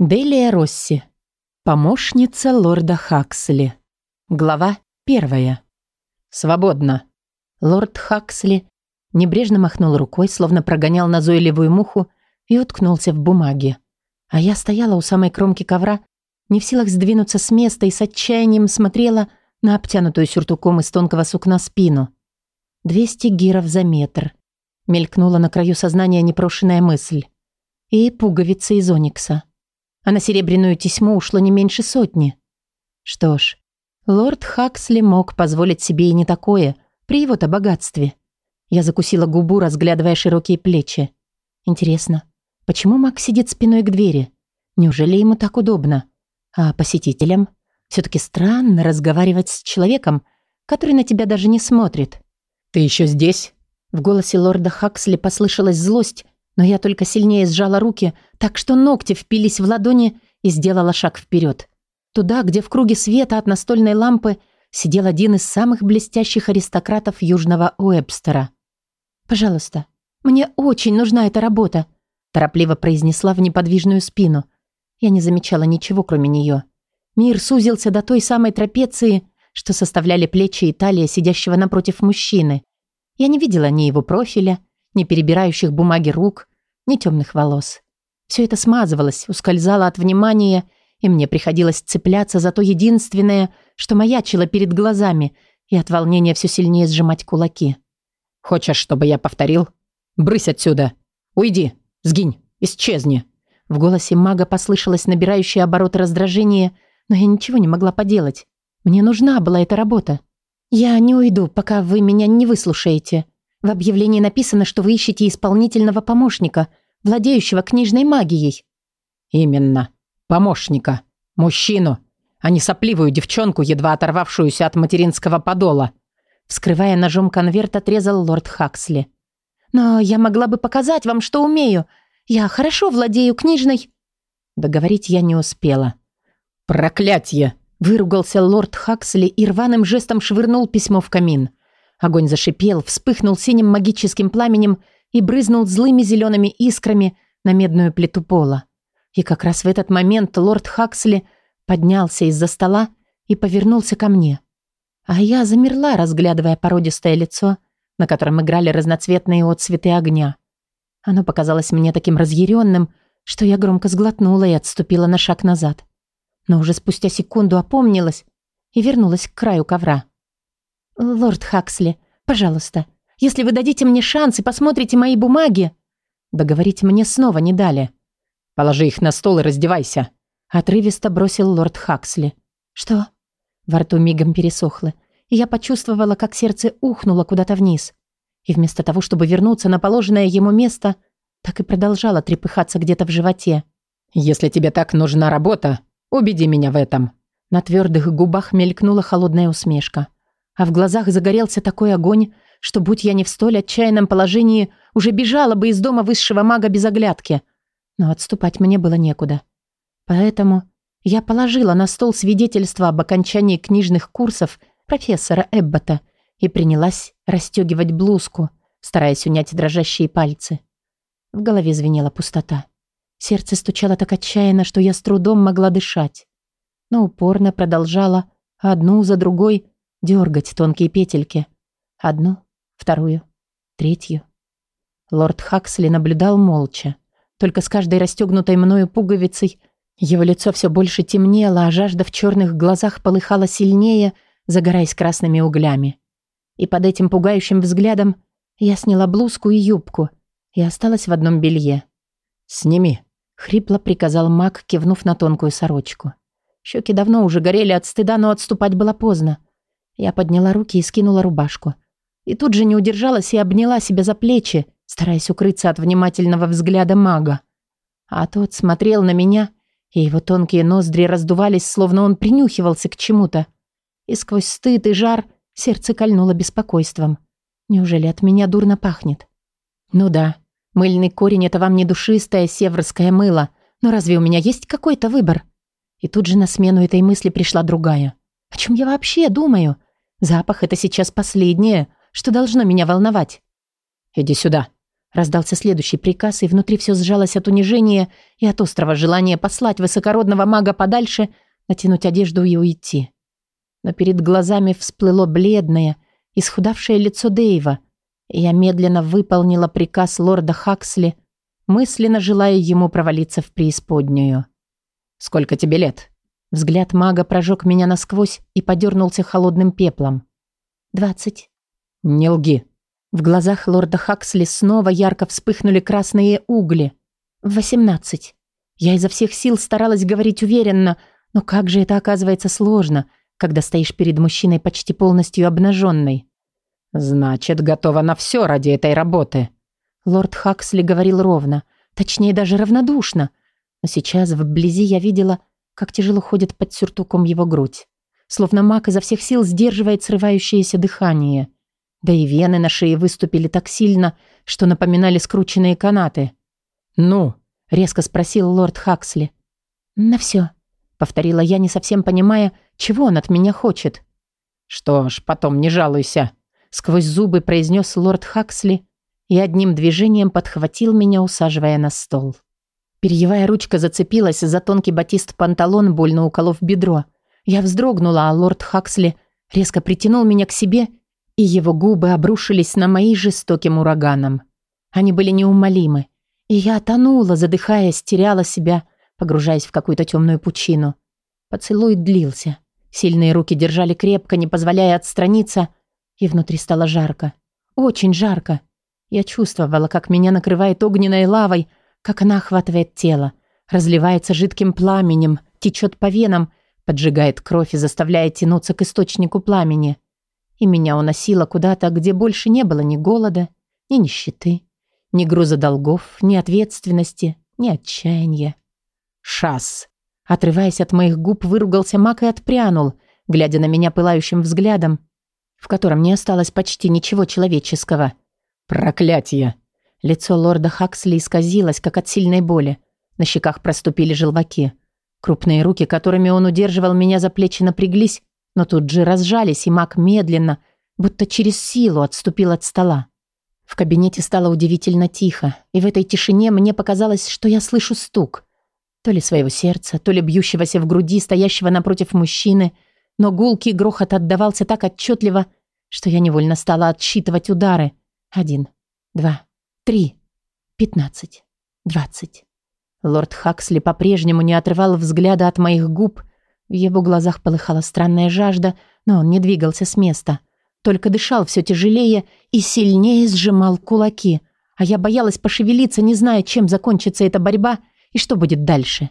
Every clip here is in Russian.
Делия Росси. Помощница лорда Хаксли. Глава первая. Свободно. Лорд Хаксли небрежно махнул рукой, словно прогонял назойливую муху и уткнулся в бумаге. А я стояла у самой кромки ковра, не в силах сдвинуться с места и с отчаянием смотрела на обтянутую сюртуком из тонкого сукна спину. «Двести гиров за метр», — мелькнула на краю сознания непрошенная мысль. «И пуговицы из оникса» а на серебряную тесьму ушло не меньше сотни. Что ж, лорд Хаксли мог позволить себе и не такое, при его-то богатстве. Я закусила губу, разглядывая широкие плечи. Интересно, почему Мак сидит спиной к двери? Неужели ему так удобно? А посетителям? Все-таки странно разговаривать с человеком, который на тебя даже не смотрит. «Ты еще здесь?» В голосе лорда Хаксли послышалась злость, но я только сильнее сжала руки, так что ногти впились в ладони и сделала шаг вперед. Туда, где в круге света от настольной лампы сидел один из самых блестящих аристократов Южного Уэбстера. «Пожалуйста, мне очень нужна эта работа», торопливо произнесла в неподвижную спину. Я не замечала ничего, кроме нее. Мир сузился до той самой трапеции, что составляли плечи и талия сидящего напротив мужчины. Я не видела ни его профиля, ни перебирающих бумаги рук, ни темных волос. Все это смазывалось, ускользало от внимания, и мне приходилось цепляться за то единственное, что маячило перед глазами, и от волнения все сильнее сжимать кулаки. «Хочешь, чтобы я повторил? Брысь отсюда! Уйди! Сгинь! Исчезни!» В голосе мага послышалось набирающее обороты раздражение, но я ничего не могла поделать. Мне нужна была эта работа. «Я не уйду, пока вы меня не выслушаете», в объявлении написано, что вы ищете исполнительного помощника, владеющего книжной магией». «Именно. Помощника. Мужчину, а не сопливую девчонку, едва оторвавшуюся от материнского подола». Вскрывая ножом конверт, отрезал лорд Хаксли. «Но я могла бы показать вам, что умею. Я хорошо владею книжной...» Договорить я не успела. «Проклятье!» Выругался лорд Хаксли и рваным жестом швырнул письмо в камин. Огонь зашипел, вспыхнул синим магическим пламенем и брызнул злыми зелеными искрами на медную плиту пола. И как раз в этот момент лорд Хаксли поднялся из-за стола и повернулся ко мне. А я замерла, разглядывая породистое лицо, на котором играли разноцветные отцветы огня. Оно показалось мне таким разъяренным, что я громко сглотнула и отступила на шаг назад. Но уже спустя секунду опомнилась и вернулась к краю ковра. «Лорд Хаксли, пожалуйста, если вы дадите мне шанс и посмотрите мои бумаги...» Договорить мне снова не дали. «Положи их на стол и раздевайся», — отрывисто бросил лорд Хаксли. «Что?» Во рту мигом пересохло, и я почувствовала, как сердце ухнуло куда-то вниз. И вместо того, чтобы вернуться на положенное ему место, так и продолжала трепыхаться где-то в животе. «Если тебе так нужна работа, убеди меня в этом». На твердых губах мелькнула холодная усмешка а в глазах загорелся такой огонь, что, будь я не в столь отчаянном положении, уже бежала бы из дома высшего мага без оглядки. Но отступать мне было некуда. Поэтому я положила на стол свидетельство об окончании книжных курсов профессора Эббота и принялась расстегивать блузку, стараясь унять дрожащие пальцы. В голове звенела пустота. Сердце стучало так отчаянно, что я с трудом могла дышать. Но упорно продолжала одну за другой дергать тонкие петельки. Одну, вторую, третью. Лорд Хаксли наблюдал молча. Только с каждой расстегнутой мною пуговицей его лицо все больше темнело, а жажда в черных глазах полыхала сильнее, загораясь красными углями. И под этим пугающим взглядом я сняла блузку и юбку и осталась в одном белье. «Сними», — хрипло приказал маг, кивнув на тонкую сорочку. Щеки давно уже горели от стыда, но отступать было поздно. Я подняла руки и скинула рубашку. И тут же не удержалась и обняла себя за плечи, стараясь укрыться от внимательного взгляда мага. А тот смотрел на меня, и его тонкие ноздри раздувались, словно он принюхивался к чему-то. И сквозь стыд и жар сердце кольнуло беспокойством. Неужели от меня дурно пахнет? Ну да, мыльный корень — это вам не душистое северское мыло, но разве у меня есть какой-то выбор? И тут же на смену этой мысли пришла другая. О чем я вообще думаю? Запах — это сейчас последнее, что должно меня волновать. «Иди сюда», — Раздался следующий приказ, и внутри все сжалось от унижения и от острого желания послать высокородного мага подальше, натянуть одежду и уйти. Но перед глазами всплыло бледное, исхудавшее лицо Дэйва, и я медленно выполнила приказ лорда Хаксли, мысленно желая ему провалиться в преисподнюю. «Сколько тебе лет?» Взгляд мага прожег меня насквозь и подернулся холодным пеплом. «Двадцать». «Не лги». В глазах лорда Хаксли снова ярко вспыхнули красные угли. «Восемнадцать». Я изо всех сил старалась говорить уверенно, но как же это оказывается сложно, когда стоишь перед мужчиной почти полностью обнаженной. «Значит, готова на все ради этой работы». Лорд Хаксли говорил ровно, точнее даже равнодушно. Но сейчас вблизи я видела, как тяжело ходит под сюртуком его грудь. Словно маг изо всех сил сдерживает срывающееся дыхание. Да и вены на шее выступили так сильно, что напоминали скрученные канаты. «Ну?» — резко спросил лорд Хаксли. «На все», — повторила я, не совсем понимая, чего он от меня хочет. «Что ж, потом не жалуйся», сквозь зубы произнес лорд Хаксли и одним движением подхватил меня, усаживая на стол. Перьевая ручка зацепилась за тонкий батист панталон, больно уколов бедро. Я вздрогнула, а лорд Хаксли резко притянул меня к себе, и его губы обрушились на мои жестоким ураганом. Они были неумолимы, и я тонула, задыхаясь, теряла себя, погружаясь в какую-то темную пучину. Поцелуй длился. Сильные руки держали крепко, не позволяя отстраниться — и внутри стало жарко. Очень жарко. Я чувствовала, как меня накрывает огненной лавой, как она охватывает тело, разливается жидким пламенем, течет по венам, поджигает кровь и заставляет тянуться к источнику пламени. И меня уносило куда-то, где больше не было ни голода, ни нищеты, ни груза долгов, ни ответственности, ни отчаяния. «Шас!» Отрываясь от моих губ, выругался Мак и отпрянул, глядя на меня пылающим взглядом, в котором не осталось почти ничего человеческого. «Проклятие!» Лицо лорда Хаксли исказилось, как от сильной боли. На щеках проступили желваки. Крупные руки, которыми он удерживал меня за плечи, напряглись, но тут же разжались, и маг медленно, будто через силу отступил от стола. В кабинете стало удивительно тихо, и в этой тишине мне показалось, что я слышу стук. То ли своего сердца, то ли бьющегося в груди стоящего напротив мужчины, но гулкий грохот отдавался так отчетливо, что я невольно стала отсчитывать удары. Один, два, три, пятнадцать, двадцать. Лорд Хаксли по-прежнему не отрывал взгляда от моих губ. В его глазах полыхала странная жажда, но он не двигался с места. Только дышал все тяжелее и сильнее сжимал кулаки. А я боялась пошевелиться, не зная, чем закончится эта борьба и что будет дальше.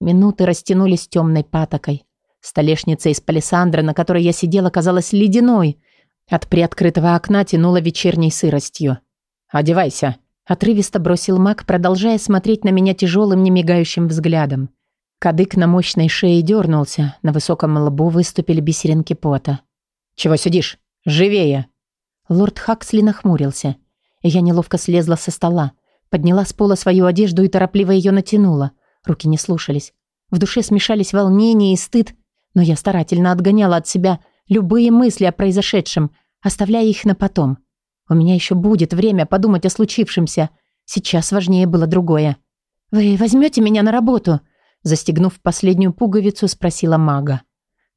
Минуты растянулись темной патокой. Столешница из палисандра, на которой я сидела, казалась ледяной. От приоткрытого окна тянуло вечерней сыростью. «Одевайся», — отрывисто бросил маг, продолжая смотреть на меня тяжелым, немигающим взглядом. Кадык на мощной шее дернулся, на высоком лбу выступили бисеринки пота. «Чего сидишь? Живее!» Лорд Хаксли нахмурился. Я неловко слезла со стола, подняла с пола свою одежду и торопливо ее натянула. Руки не слушались. В душе смешались волнение и стыд, но я старательно отгоняла от себя любые мысли о произошедшем, оставляя их на потом. У меня еще будет время подумать о случившемся. Сейчас важнее было другое. «Вы возьмете меня на работу?» Застегнув последнюю пуговицу, спросила мага.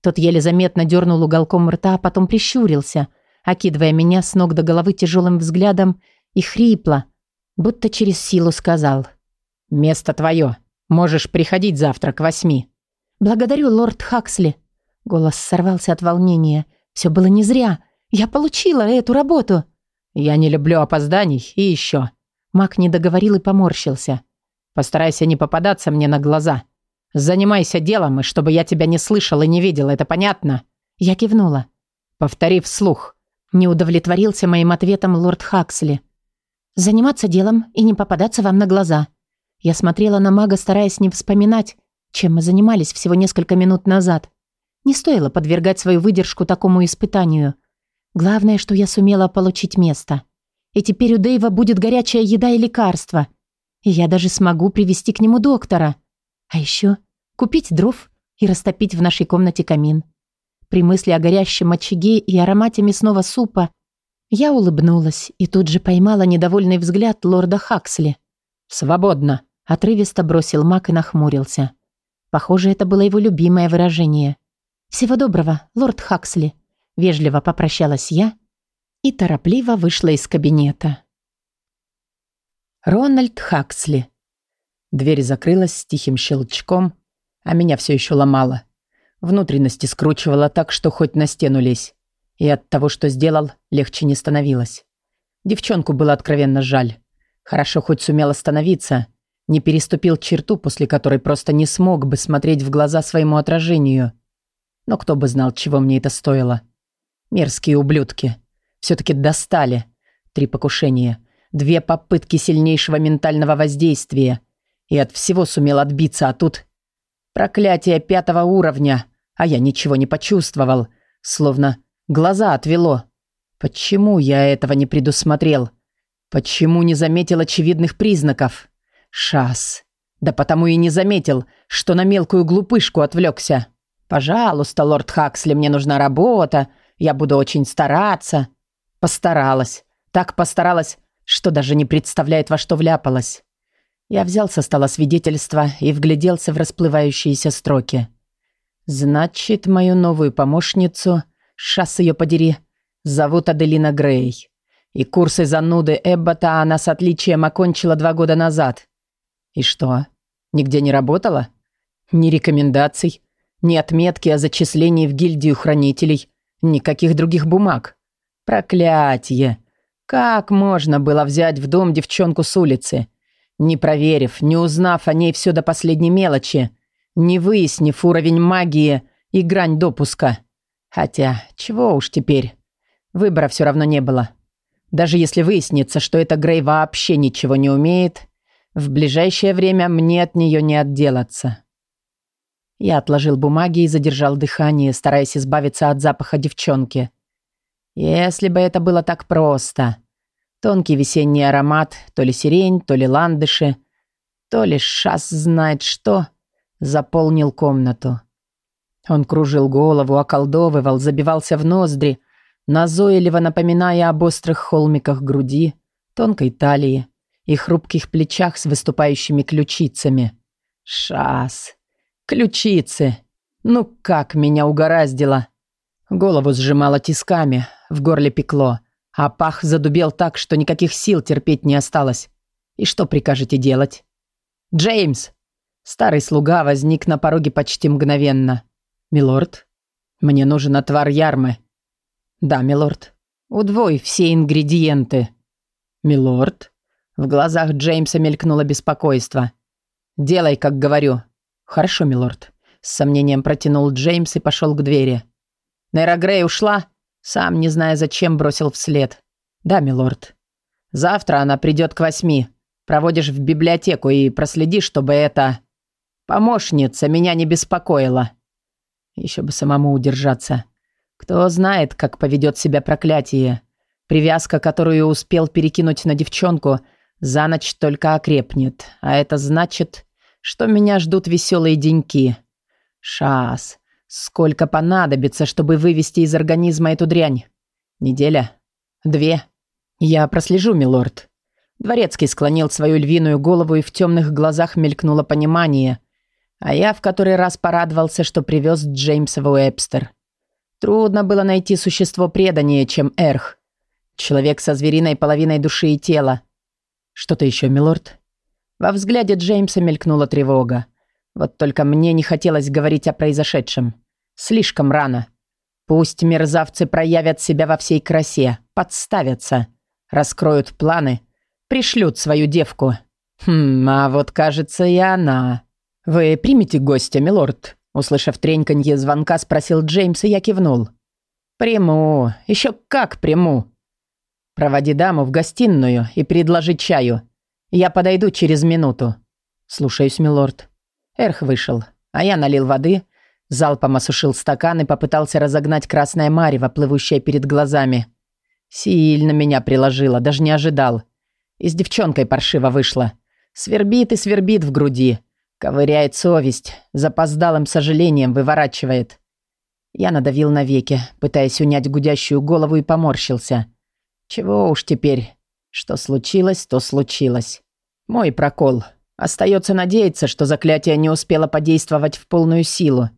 Тот еле заметно дернул уголком рта, а потом прищурился, окидывая меня с ног до головы тяжелым взглядом и хрипло, будто через силу сказал. «Место твое. Можешь приходить завтра к восьми». «Благодарю, лорд Хаксли». Голос сорвался от волнения. «Все было не зря. Я получила эту работу». «Я не люблю опозданий и еще». Мак не договорил и поморщился. «Постарайся не попадаться мне на глаза. Занимайся делом, и чтобы я тебя не слышал и не видел, это понятно?» Я кивнула. «Повтори вслух». Не удовлетворился моим ответом лорд Хаксли. «Заниматься делом и не попадаться вам на глаза». Я смотрела на мага, стараясь не вспоминать, чем мы занимались всего несколько минут назад. Не стоило подвергать свою выдержку такому испытанию. Главное, что я сумела получить место. И теперь у Дэйва будет горячая еда и лекарства. И я даже смогу привести к нему доктора. А еще купить дров и растопить в нашей комнате камин. При мысли о горящем очаге и аромате мясного супа Я улыбнулась и тут же поймала недовольный взгляд лорда Хаксли. «Свободно!» – отрывисто бросил маг и нахмурился. Похоже, это было его любимое выражение. «Всего доброго, лорд Хаксли!» – вежливо попрощалась я и торопливо вышла из кабинета. Рональд Хаксли. Дверь закрылась с тихим щелчком, а меня все еще ломало. Внутренности скручивало так, что хоть на стену лезь. И от того, что сделал, легче не становилось. Девчонку было откровенно жаль. Хорошо хоть сумел остановиться, не переступил черту, после которой просто не смог бы смотреть в глаза своему отражению. Но кто бы знал, чего мне это стоило. Мерзкие ублюдки. Все-таки достали. Три покушения. Две попытки сильнейшего ментального воздействия. И от всего сумел отбиться, а тут... Проклятие пятого уровня. А я ничего не почувствовал. Словно глаза отвело. Почему я этого не предусмотрел? Почему не заметил очевидных признаков? Шас. Да потому и не заметил, что на мелкую глупышку отвлекся. Пожалуйста, лорд Хаксли, мне нужна работа. Я буду очень стараться. Постаралась. Так постаралась, что даже не представляет, во что вляпалась. Я взял со стола свидетельство и вгляделся в расплывающиеся строки. «Значит, мою новую помощницу, шас ее подери, зовут Аделина Грей. И курсы зануды Эббота она с отличием окончила два года назад. И что, нигде не работала? Ни рекомендаций, ни отметки о зачислении в гильдию хранителей, никаких других бумаг. Проклятие! Как можно было взять в дом девчонку с улицы, не проверив, не узнав о ней все до последней мелочи, не выяснив уровень магии и грань допуска? Хотя, чего уж теперь. Выбора все равно не было. Даже если выяснится, что эта Грей вообще ничего не умеет, в ближайшее время мне от нее не отделаться. Я отложил бумаги и задержал дыхание, стараясь избавиться от запаха девчонки. Если бы это было так просто. Тонкий весенний аромат, то ли сирень, то ли ландыши, то ли шас знает что, заполнил комнату. Он кружил голову, околдовывал, забивался в ноздри, назойливо напоминая об острых холмиках груди, тонкой талии и хрупких плечах с выступающими ключицами. Шас. Ключицы. Ну как меня угораздило. Голову сжимало тисками, в горле пекло, а пах задубел так, что никаких сил терпеть не осталось. И что прикажете делать? «Джеймс!» Старый слуга возник на пороге почти мгновенно. «Милорд, мне нужен отвар ярмы». «Да, милорд. Удвой все ингредиенты». «Милорд?» В глазах Джеймса мелькнуло беспокойство. «Делай, как говорю». «Хорошо, милорд». С сомнением протянул Джеймс и пошел к двери. «Нейра Грей ушла?» Сам, не зная зачем, бросил вслед. «Да, милорд. Завтра она придет к восьми. Проводишь в библиотеку и проследи, чтобы эта... Помощница меня не беспокоила». Еще бы самому удержаться. Кто знает, как поведет себя проклятие. Привязка, которую успел перекинуть на девчонку, за ночь только окрепнет. А это значит, что меня ждут веселые деньки. Шас. Сколько понадобится, чтобы вывести из организма эту дрянь? Неделя? Две? Я прослежу, милорд. Дворецкий склонил свою львиную голову, и в темных глазах мелькнуло понимание. А я в который раз порадовался, что привез Джеймса в Уэбстер. Трудно было найти существо преданнее, чем Эрх. Человек со звериной половиной души и тела. Что-то еще, милорд? Во взгляде Джеймса мелькнула тревога. Вот только мне не хотелось говорить о произошедшем. Слишком рано. Пусть мерзавцы проявят себя во всей красе, подставятся, раскроют планы, пришлют свою девку. Хм, а вот кажется и она. Вы примете гостя, милорд? Услышав треньканье звонка, спросил Джеймс, и я кивнул. «Приму. Еще как приму. Проводи даму в гостиную и предложи чаю. Я подойду через минуту». «Слушаюсь, милорд». Эрх вышел, а я налил воды, Залпом осушил стакан и попытался разогнать красное марево, плывущее перед глазами. Сильно меня приложило, даже не ожидал. И с девчонкой паршиво вышло. Свербит и свербит в груди. Ковыряет совесть, запоздалым сожалением выворачивает. Я надавил на веки, пытаясь унять гудящую голову и поморщился. Чего уж теперь. Что случилось, то случилось. Мой прокол. Остается надеяться, что заклятие не успело подействовать в полную силу.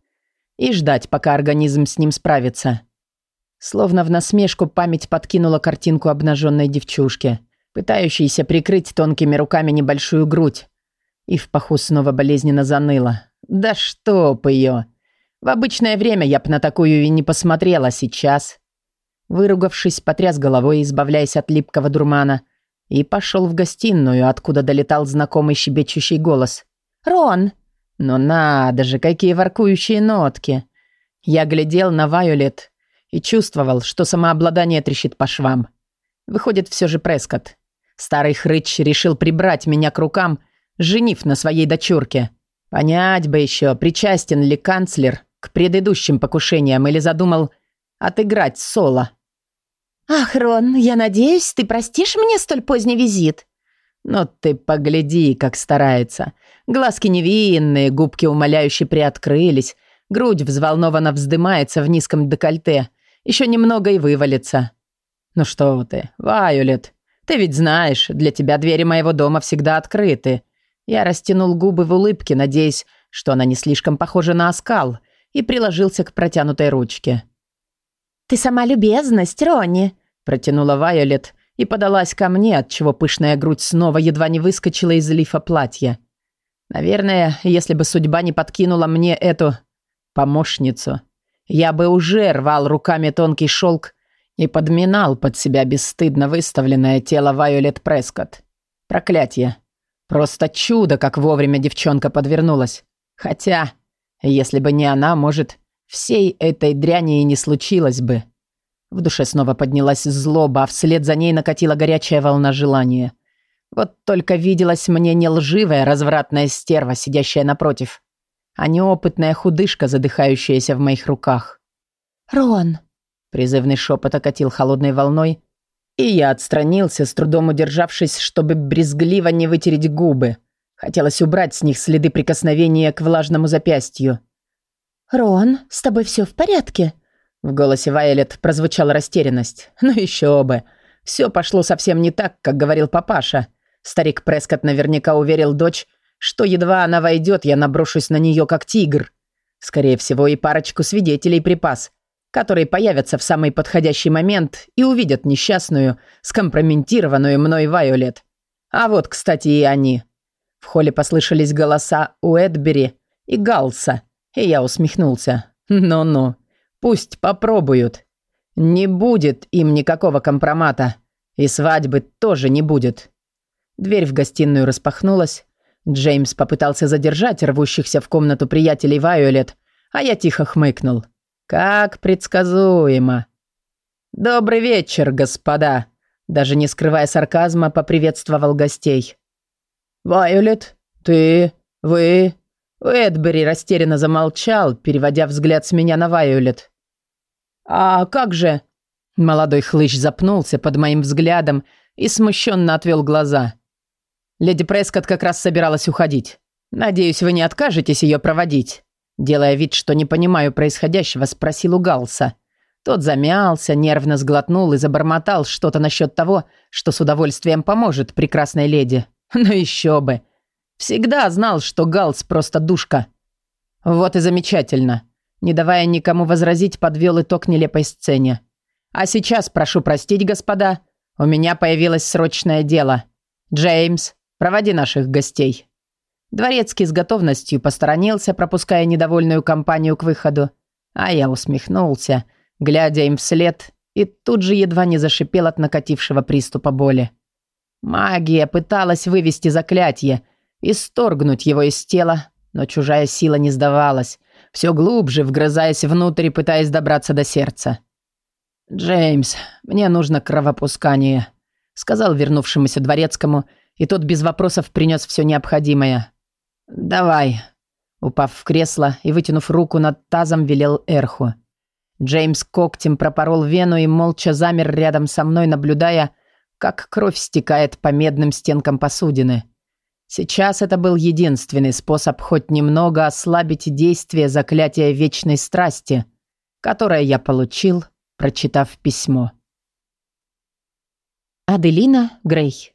И ждать, пока организм с ним справится. Словно в насмешку память подкинула картинку обнаженной девчушки, пытающейся прикрыть тонкими руками небольшую грудь. И в паху снова болезненно заныло. Да чтоб ее! В обычное время я б на такую и не посмотрела сейчас. Выругавшись, потряс головой, избавляясь от липкого дурмана, и пошел в гостиную, откуда долетал знакомый щебечущий голос. «Рон!» «Ну надо же, какие воркующие нотки!» Я глядел на Вайолет и чувствовал, что самообладание трещит по швам. Выходит, все же Прескотт. Старый хрыч решил прибрать меня к рукам, женив на своей дочурке. Понять бы еще, причастен ли канцлер к предыдущим покушениям или задумал отыграть соло. «Ах, Рон, я надеюсь, ты простишь мне столь поздний визит?» «Ну ты погляди, как старается. Глазки невинные, губки умоляюще приоткрылись, грудь взволнованно вздымается в низком декольте. Еще немного и вывалится». «Ну что ты, Вайолет, ты ведь знаешь, для тебя двери моего дома всегда открыты». Я растянул губы в улыбке, надеясь, что она не слишком похожа на оскал, и приложился к протянутой ручке. «Ты сама любезность, Ронни», – протянула Вайолет и подалась ко мне, отчего пышная грудь снова едва не выскочила из лифа платья. Наверное, если бы судьба не подкинула мне эту помощницу, я бы уже рвал руками тонкий шелк и подминал под себя бесстыдно выставленное тело Вайолет Прескотт. Проклятье. Просто чудо, как вовремя девчонка подвернулась. Хотя, если бы не она, может, Всей этой дряни и не случилось бы. В душе снова поднялась злоба, а вслед за ней накатила горячая волна желания. Вот только виделась мне не лживая развратная стерва, сидящая напротив, а неопытная худышка, задыхающаяся в моих руках. «Рон!» Призывный шепот окатил холодной волной, и я отстранился, с трудом удержавшись, чтобы брезгливо не вытереть губы. Хотелось убрать с них следы прикосновения к влажному запястью. «Рон, с тобой все в порядке?» В голосе Вайлет прозвучала растерянность. «Ну еще бы. Все пошло совсем не так, как говорил папаша. Старик Прескотт наверняка уверил дочь, что едва она войдет, я наброшусь на нее как тигр. Скорее всего, и парочку свидетелей припас, которые появятся в самый подходящий момент и увидят несчастную, скомпрометированную мной Вайолет. А вот, кстати, и они. В холле послышались голоса Уэдбери и Галса, и я усмехнулся. «Ну-ну, пусть попробуют. Не будет им никакого компромата. И свадьбы тоже не будет». Дверь в гостиную распахнулась. Джеймс попытался задержать рвущихся в комнату приятелей Вайолет, а я тихо хмыкнул. «Как предсказуемо». «Добрый вечер, господа!» Даже не скрывая сарказма, поприветствовал гостей. «Вайолет, ты, вы, Эдбери растерянно замолчал, переводя взгляд с меня на Вайолет. «А как же?» Молодой хлыщ запнулся под моим взглядом и смущенно отвел глаза. «Леди Прескотт как раз собиралась уходить. Надеюсь, вы не откажетесь ее проводить?» Делая вид, что не понимаю происходящего, спросил у Галса. Тот замялся, нервно сглотнул и забормотал что-то насчет того, что с удовольствием поможет прекрасной леди. Ну еще бы. Всегда знал, что Галс просто душка. Вот и замечательно. Не давая никому возразить, подвел итог нелепой сцене. А сейчас прошу простить, господа. У меня появилось срочное дело. Джеймс, проводи наших гостей. Дворецкий с готовностью посторонился, пропуская недовольную компанию к выходу. А я усмехнулся, глядя им вслед, и тут же едва не зашипел от накатившего приступа боли. Магия пыталась вывести заклятие — исторгнуть его из тела, но чужая сила не сдавалась, все глубже вгрызаясь внутрь и пытаясь добраться до сердца. «Джеймс, мне нужно кровопускание», — сказал вернувшемуся дворецкому, и тот без вопросов принес все необходимое. «Давай», — упав в кресло и вытянув руку над тазом, велел Эрху. Джеймс когтем пропорол вену и молча замер рядом со мной, наблюдая, как кровь стекает по медным стенкам посудины. Сейчас это был единственный способ хоть немного ослабить действие заклятия вечной страсти, которое я получил, прочитав письмо. Аделина Грей.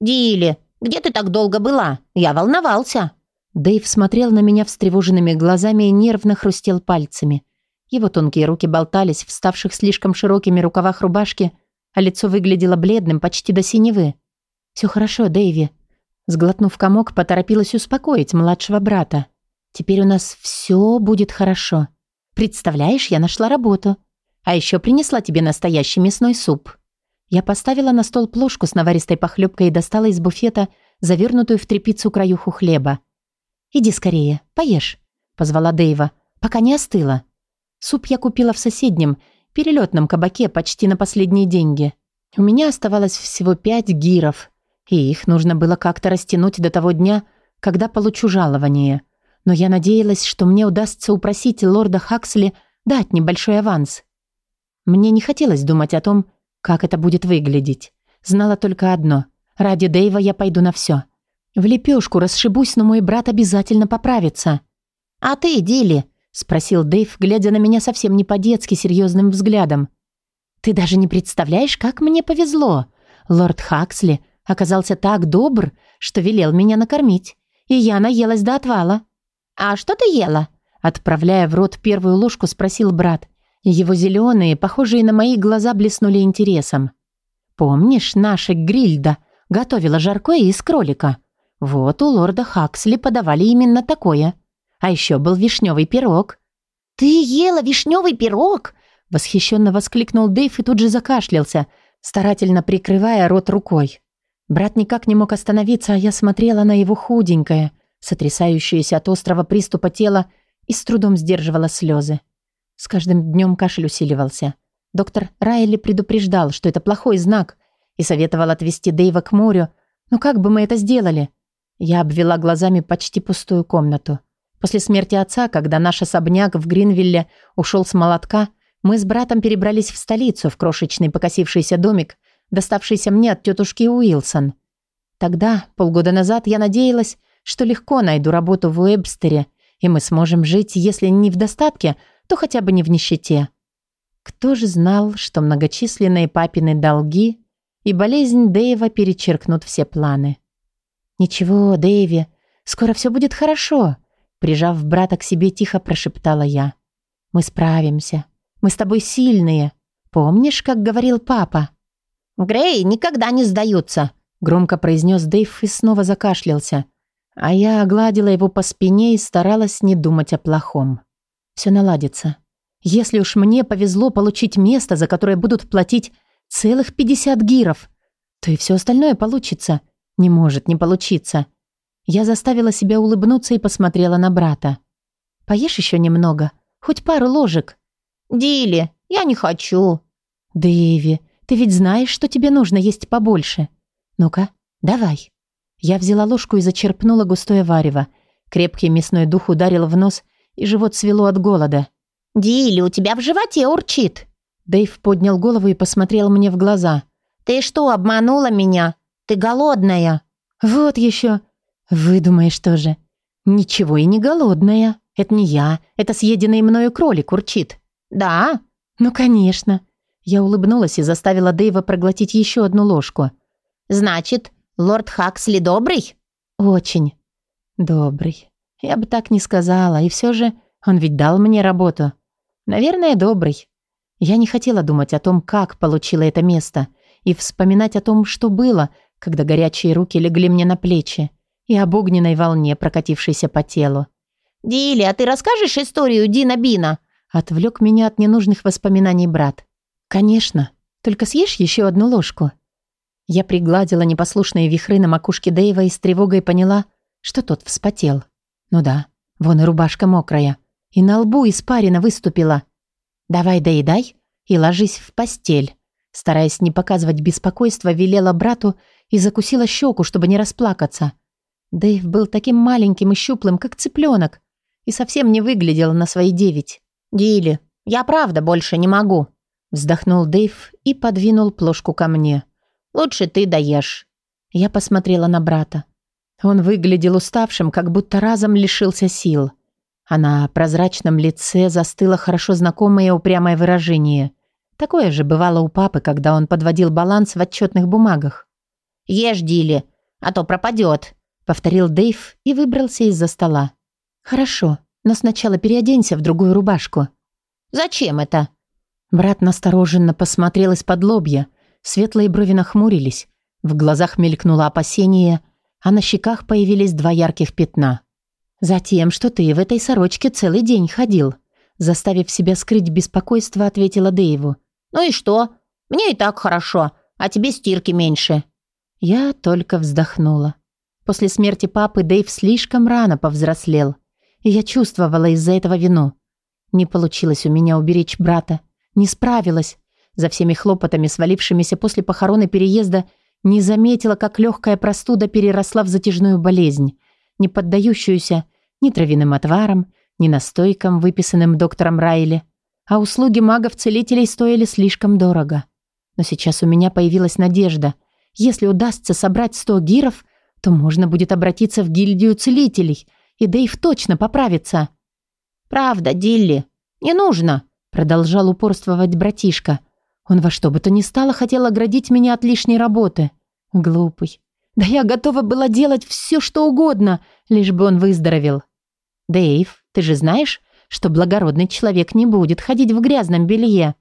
«Дилли, где ты так долго была? Я волновался». Дэйв смотрел на меня встревоженными глазами и нервно хрустел пальцами. Его тонкие руки болтались в ставших слишком широкими рукавах рубашки, а лицо выглядело бледным почти до синевы. «Все хорошо, Дэйви». Сглотнув комок, поторопилась успокоить младшего брата. «Теперь у нас все будет хорошо. Представляешь, я нашла работу. А еще принесла тебе настоящий мясной суп». Я поставила на стол плошку с наваристой похлебкой и достала из буфета завернутую в тряпицу краюху хлеба. «Иди скорее, поешь», — позвала Дэйва, пока не остыла. Суп я купила в соседнем, перелетном кабаке почти на последние деньги. У меня оставалось всего пять гиров, и их нужно было как-то растянуть до того дня, когда получу жалование. Но я надеялась, что мне удастся упросить лорда Хаксли дать небольшой аванс. Мне не хотелось думать о том, как это будет выглядеть. Знала только одно. Ради Дэйва я пойду на все. В лепешку расшибусь, но мой брат обязательно поправится. «А ты, Дилли?» – спросил Дэйв, глядя на меня совсем не по-детски серьезным взглядом. «Ты даже не представляешь, как мне повезло. Лорд Хаксли оказался так добр, что велел меня накормить. И я наелась до отвала». «А что ты ела?» Отправляя в рот первую ложку, спросил брат. Его зеленые, похожие на мои глаза, блеснули интересом. «Помнишь, наша Грильда готовила жаркое из кролика?» Вот у лорда Хаксли подавали именно такое. А еще был вишневый пирог. «Ты ела вишневый пирог?» Восхищенно воскликнул Дэйв и тут же закашлялся, старательно прикрывая рот рукой. Брат никак не мог остановиться, а я смотрела на его худенькое, сотрясающееся от острого приступа тела и с трудом сдерживала слезы. С каждым днем кашель усиливался. Доктор Райли предупреждал, что это плохой знак, и советовал отвезти Дэйва к морю. Но как бы мы это сделали? Я обвела глазами почти пустую комнату. После смерти отца, когда наш особняк в Гринвилле ушел с молотка, мы с братом перебрались в столицу, в крошечный покосившийся домик, доставшийся мне от тетушки Уилсон. Тогда, полгода назад, я надеялась, что легко найду работу в Уэбстере, и мы сможем жить, если не в достатке, то хотя бы не в нищете. Кто же знал, что многочисленные папины долги и болезнь Дэйва перечеркнут все планы? «Ничего, Дэйви, скоро все будет хорошо», прижав брата к себе, тихо прошептала я. «Мы справимся. Мы с тобой сильные. Помнишь, как говорил папа?» «Грей никогда не сдаются», громко произнес Дэйв и снова закашлялся. А я огладила его по спине и старалась не думать о плохом. Все наладится. Если уж мне повезло получить место, за которое будут платить целых 50 гиров, то и все остальное получится. Не может не получиться. Я заставила себя улыбнуться и посмотрела на брата. «Поешь еще немного? Хоть пару ложек?» «Дилли, я не хочу». «Дэви, ты ведь знаешь, что тебе нужно есть побольше. Ну-ка, давай». Я взяла ложку и зачерпнула густое варево. Крепкий мясной дух ударил в нос, и живот свело от голода. «Дилли, у тебя в животе урчит». Дэйв поднял голову и посмотрел мне в глаза. «Ты что, обманула меня? Ты голодная». «Вот еще. Выдумаешь тоже. Ничего и не голодная. Это не я. Это съеденный мною кролик урчит». «Да?» «Ну, конечно». Я улыбнулась и заставила Дэйва проглотить еще одну ложку. «Значит, лорд Хаксли добрый?» «Очень добрый. Я бы так не сказала, и все же он ведь дал мне работу. Наверное, добрый. Я не хотела думать о том, как получила это место, и вспоминать о том, что было, когда горячие руки легли мне на плечи, и об огненной волне, прокатившейся по телу. «Дилли, а ты расскажешь историю Дина Бина?» Отвлек меня от ненужных воспоминаний брат. «Конечно. Только съешь еще одну ложку». Я пригладила непослушные вихры на макушке Дэйва и с тревогой поняла, что тот вспотел. Ну да, вон и рубашка мокрая. И на лбу испарина выступила. «Давай доедай и ложись в постель». Стараясь не показывать беспокойства, велела брату и закусила щеку, чтобы не расплакаться. Дэйв был таким маленьким и щуплым, как цыпленок, и совсем не выглядел на свои девять. «Дилли, я правда больше не могу», вздохнул Дэйв и подвинул плошку ко мне. «Лучше ты доешь». Я посмотрела на брата. Он выглядел уставшим, как будто разом лишился сил. А на прозрачном лице застыло хорошо знакомое упрямое выражение. Такое же бывало у папы, когда он подводил баланс в отчетных бумагах. «Ешь, Дилли, а то пропадет», — повторил Дэйв и выбрался из-за стола. «Хорошо, но сначала переоденься в другую рубашку». «Зачем это?» Брат настороженно посмотрел из-под лобья. Светлые брови нахмурились. В глазах мелькнуло опасение, а на щеках появились два ярких пятна. «Затем, что ты в этой сорочке целый день ходил», заставив себя скрыть беспокойство, ответила Дэйву. «Ну и что? Мне и так хорошо, а тебе стирки меньше». Я только вздохнула. После смерти папы Дэйв слишком рано повзрослел, и я чувствовала из-за этого вину. Не получилось у меня уберечь брата, не справилась. За всеми хлопотами, свалившимися после похорон и переезда, не заметила, как легкая простуда переросла в затяжную болезнь, не поддающуюся ни травяным отварам, ни настойкам, выписанным доктором Райли. А услуги магов-целителей стоили слишком дорого. Но сейчас у меня появилась надежда. Если удастся собрать сто гиров, то можно будет обратиться в гильдию целителей, и Дэйв точно поправится. «Правда, Дилли, не нужно», — продолжал упорствовать братишка. Он во что бы то ни стало хотел оградить меня от лишней работы. Глупый. Да я готова была делать все, что угодно, лишь бы он выздоровел. «Дэйв, ты же знаешь, что благородный человек не будет ходить в грязном белье?»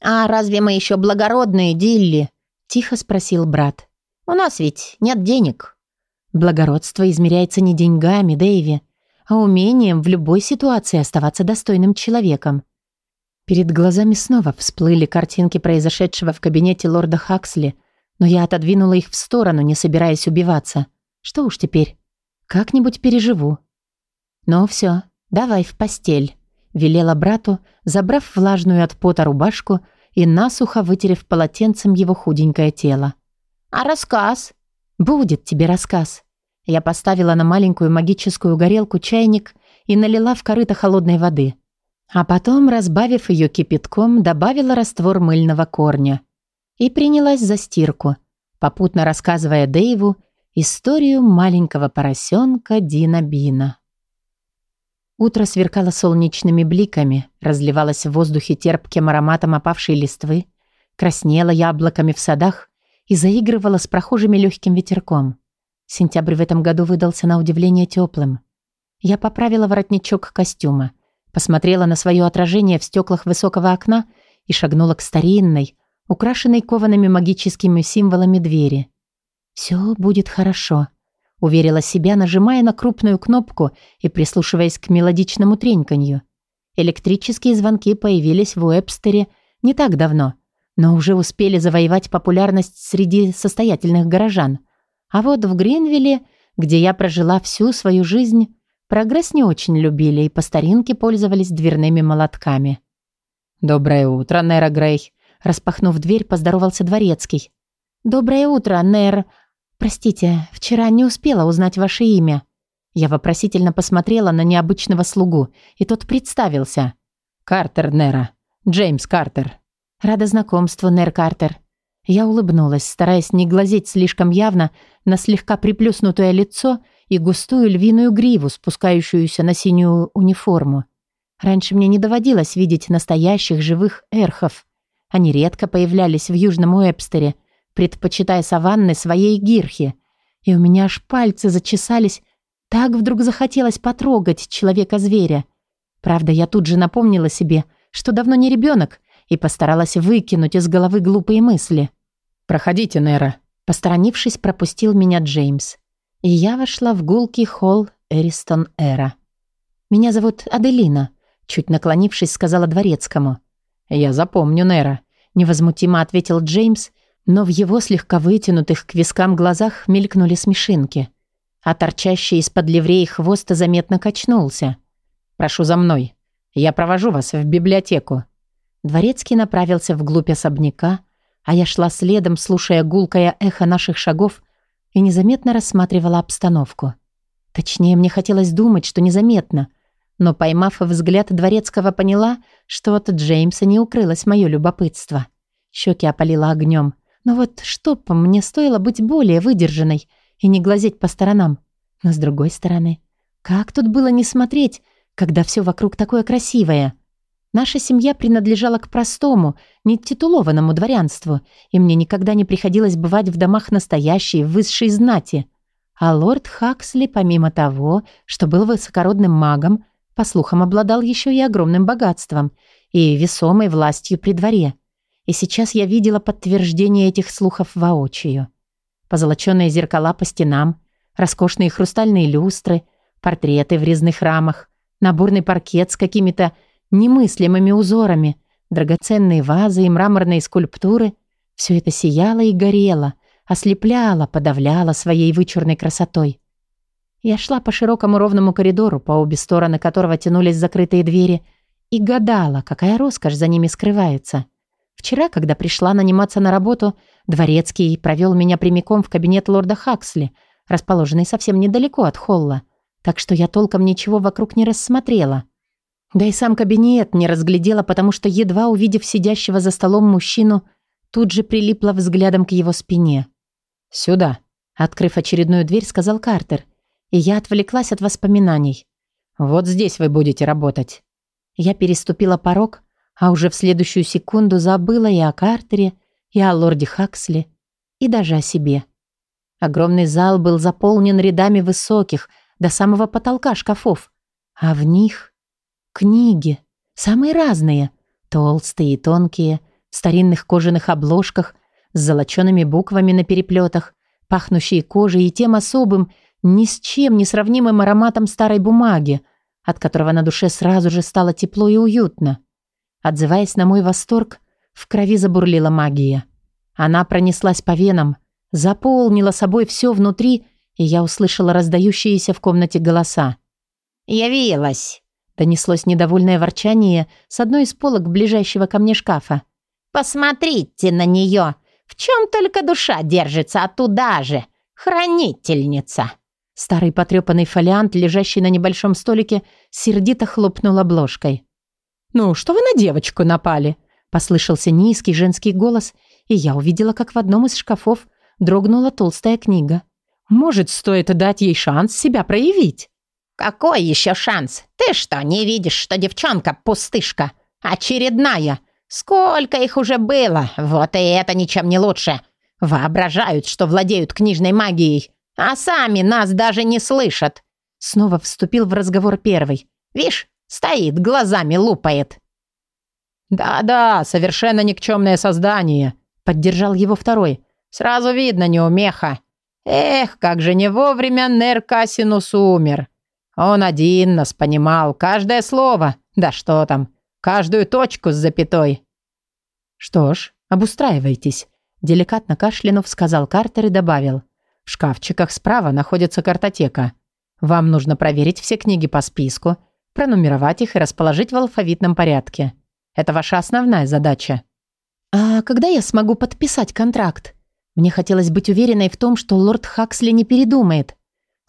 «А разве мы еще благородные, Дилли?» – тихо спросил брат. «У нас ведь нет денег». «Благородство измеряется не деньгами, Дэйви, а умением в любой ситуации оставаться достойным человеком». Перед глазами снова всплыли картинки произошедшего в кабинете лорда Хаксли, но я отодвинула их в сторону, не собираясь убиваться. Что уж теперь, как-нибудь переживу. «Ну все, давай в постель», — велела брату, забрав влажную от пота рубашку и насухо вытерев полотенцем его худенькое тело. «А рассказ?» «Будет тебе рассказ». Я поставила на маленькую магическую горелку чайник и налила в корыто холодной воды. А потом, разбавив ее кипятком, добавила раствор мыльного корня. И принялась за стирку, попутно рассказывая Дэйву историю маленького поросенка Дина Бина. Утро сверкало солнечными бликами, разливалось в воздухе терпким ароматом опавшей листвы, краснело яблоками в садах и заигрывало с прохожими легким ветерком. Сентябрь в этом году выдался на удивление теплым. Я поправила воротничок костюма, посмотрела на свое отражение в стеклах высокого окна и шагнула к старинной, украшенной коваными магическими символами двери. «Все будет хорошо», Уверила себя, нажимая на крупную кнопку и прислушиваясь к мелодичному треньканью. Электрические звонки появились в Уэбстере не так давно, но уже успели завоевать популярность среди состоятельных горожан. А вот в Гринвилле, где я прожила всю свою жизнь, прогресс не очень любили и по старинке пользовались дверными молотками. «Доброе утро, Нера Грей!» Распахнув дверь, поздоровался дворецкий. «Доброе утро, Нер...» «Простите, вчера не успела узнать ваше имя». Я вопросительно посмотрела на необычного слугу, и тот представился. «Картер Нера. Джеймс Картер». «Рада знакомству, Нер Картер». Я улыбнулась, стараясь не глазеть слишком явно на слегка приплюснутое лицо и густую львиную гриву, спускающуюся на синюю униформу. Раньше мне не доводилось видеть настоящих живых эрхов. Они редко появлялись в Южном Уэбстере – предпочитая саванны своей гирхи. И у меня аж пальцы зачесались. Так вдруг захотелось потрогать человека-зверя. Правда, я тут же напомнила себе, что давно не ребенок, и постаралась выкинуть из головы глупые мысли. «Проходите, Нера», — посторонившись, пропустил меня Джеймс. И я вошла в гулкий холл Эристон Эра. «Меня зовут Аделина», — чуть наклонившись, сказала дворецкому. «Я запомню, Нера», — невозмутимо ответил Джеймс но в его слегка вытянутых к вискам глазах мелькнули смешинки, а торчащий из-под ливреи хвост заметно качнулся. «Прошу за мной. Я провожу вас в библиотеку». Дворецкий направился вглубь особняка, а я шла следом, слушая гулкое эхо наших шагов и незаметно рассматривала обстановку. Точнее, мне хотелось думать, что незаметно, но, поймав взгляд дворецкого, поняла, что от Джеймса не укрылось мое любопытство. Щеки опалило огнем, но вот что мне стоило быть более выдержанной и не глазеть по сторонам. Но с другой стороны, как тут было не смотреть, когда все вокруг такое красивое? Наша семья принадлежала к простому, нетитулованному дворянству, и мне никогда не приходилось бывать в домах настоящей высшей знати. А лорд Хаксли, помимо того, что был высокородным магом, по слухам, обладал еще и огромным богатством и весомой властью при дворе. И сейчас я видела подтверждение этих слухов воочию. Позолоченные зеркала по стенам, роскошные хрустальные люстры, портреты в резных рамах, наборный паркет с какими-то немыслимыми узорами, драгоценные вазы и мраморные скульптуры — все это сияло и горело, ослепляло, подавляло своей вычурной красотой. Я шла по широкому ровному коридору, по обе стороны которого тянулись закрытые двери, и гадала, какая роскошь за ними скрывается. Вчера, когда пришла наниматься на работу, дворецкий провел меня прямиком в кабинет лорда Хаксли, расположенный совсем недалеко от холла, так что я толком ничего вокруг не рассмотрела. Да и сам кабинет не разглядела, потому что, едва увидев сидящего за столом мужчину, тут же прилипла взглядом к его спине. «Сюда», — открыв очередную дверь, сказал Картер, и я отвлеклась от воспоминаний. «Вот здесь вы будете работать». Я переступила порог, а уже в следующую секунду забыла и о Картере, и о лорде Хаксли, и даже о себе. Огромный зал был заполнен рядами высоких, до самого потолка шкафов, а в них Книги. Самые разные. Толстые и тонкие, в старинных кожаных обложках, с золочеными буквами на переплетах, пахнущие кожей и тем особым, ни с чем не сравнимым ароматом старой бумаги, от которого на душе сразу же стало тепло и уютно. Отзываясь на мой восторг, в крови забурлила магия. Она пронеслась по венам, заполнила собой все внутри, и я услышала раздающиеся в комнате голоса. «Явилась!» Донеслось недовольное ворчание с одной из полок ближайшего ко мне шкафа. «Посмотрите на нее! В чем только душа держится, а туда же! Хранительница!» Старый потрепанный фолиант, лежащий на небольшом столике, сердито хлопнул обложкой. «Ну, что вы на девочку напали?» Послышался низкий женский голос, и я увидела, как в одном из шкафов дрогнула толстая книга. «Может, стоит дать ей шанс себя проявить?» «Какой еще шанс? Ты что, не видишь, что девчонка пустышка? Очередная! Сколько их уже было? Вот и это ничем не лучше. Воображают, что владеют книжной магией, а сами нас даже не слышат!» Снова вступил в разговор первый. «Вишь, стоит, глазами лупает!» «Да-да, совершенно никчемное создание», — поддержал его второй. «Сразу видно неумеха. Эх, как же не вовремя Нер Кассинус умер. Он один нас понимал, каждое слово, да что там, каждую точку с запятой. Что ж, обустраивайтесь, деликатно кашлянув сказал Картер и добавил. В шкафчиках справа находится картотека. Вам нужно проверить все книги по списку, пронумеровать их и расположить в алфавитном порядке. Это ваша основная задача. А когда я смогу подписать контракт? Мне хотелось быть уверенной в том, что лорд Хаксли не передумает.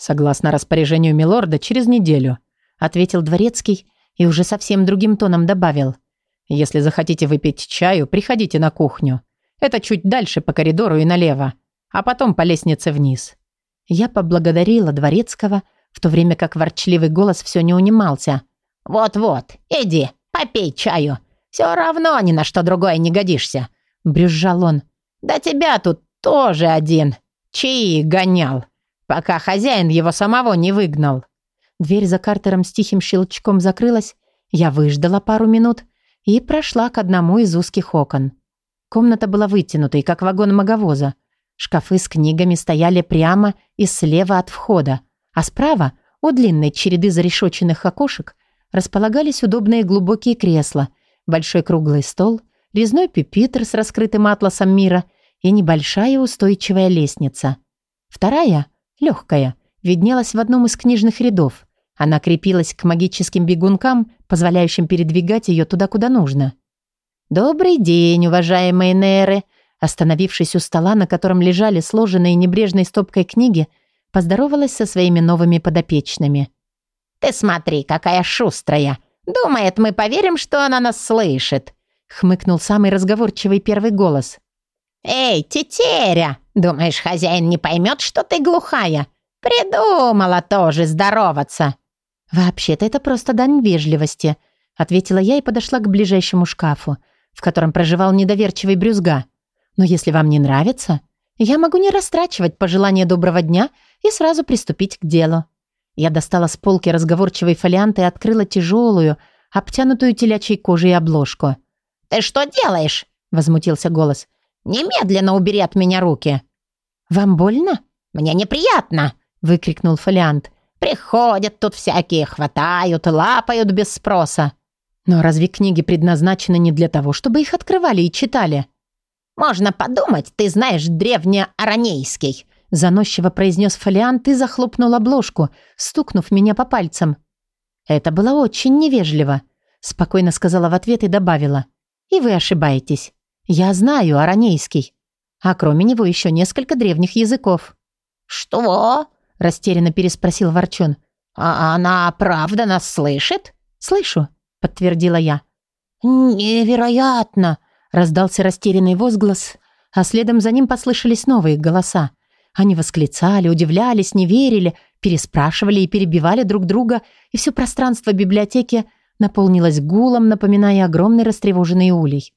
«Согласно распоряжению милорда, через неделю», ответил дворецкий и уже совсем другим тоном добавил. «Если захотите выпить чаю, приходите на кухню. Это чуть дальше по коридору и налево, а потом по лестнице вниз». Я поблагодарила дворецкого, в то время как ворчливый голос все не унимался. «Вот-вот, иди, попей чаю. Все равно ни на что другое не годишься», — брюзжал он. «Да тебя тут тоже один. Чаи гонял» пока хозяин его самого не выгнал. Дверь за Картером с тихим щелчком закрылась, я выждала пару минут и прошла к одному из узких окон. Комната была вытянутой, как вагон маговоза. Шкафы с книгами стояли прямо и слева от входа, а справа, у длинной череды зарешоченных окошек, располагались удобные глубокие кресла, большой круглый стол, резной пюпитр с раскрытым атласом мира и небольшая устойчивая лестница. Вторая легкая, виднелась в одном из книжных рядов. Она крепилась к магическим бегункам, позволяющим передвигать ее туда, куда нужно. «Добрый день, уважаемые Неры!» Остановившись у стола, на котором лежали сложенные небрежной стопкой книги, поздоровалась со своими новыми подопечными. «Ты смотри, какая шустрая! Думает, мы поверим, что она нас слышит!» хмыкнул самый разговорчивый первый голос. «Эй, тетеря! Думаешь, хозяин не поймет, что ты глухая? Придумала тоже здороваться!» «Вообще-то это просто дань вежливости», – ответила я и подошла к ближайшему шкафу, в котором проживал недоверчивый брюзга. «Но если вам не нравится, я могу не растрачивать пожелания доброго дня и сразу приступить к делу». Я достала с полки разговорчивый фолиант и открыла тяжелую, обтянутую телячьей кожей обложку. «Ты что делаешь?» – возмутился голос. «Немедленно убери от меня руки!» «Вам больно?» «Мне неприятно!» – выкрикнул фолиант. «Приходят тут всякие, хватают, лапают без спроса». «Но разве книги предназначены не для того, чтобы их открывали и читали?» «Можно подумать, ты знаешь древнеаранейский», заносчиво произнес фолиант и захлопнул обложку, стукнув меня по пальцам. «Это было очень невежливо», спокойно сказала в ответ и добавила. «И вы ошибаетесь. Я знаю аранейский. А кроме него еще несколько древних языков». «Что?» – растерянно переспросил Ворчун. «А она правда нас слышит?» «Слышу», – подтвердила я. «Невероятно!» – раздался растерянный возглас, а следом за ним послышались новые голоса. Они восклицали, удивлялись, не верили, переспрашивали и перебивали друг друга, и все пространство библиотеки наполнилось гулом, напоминая огромный растревоженный улей.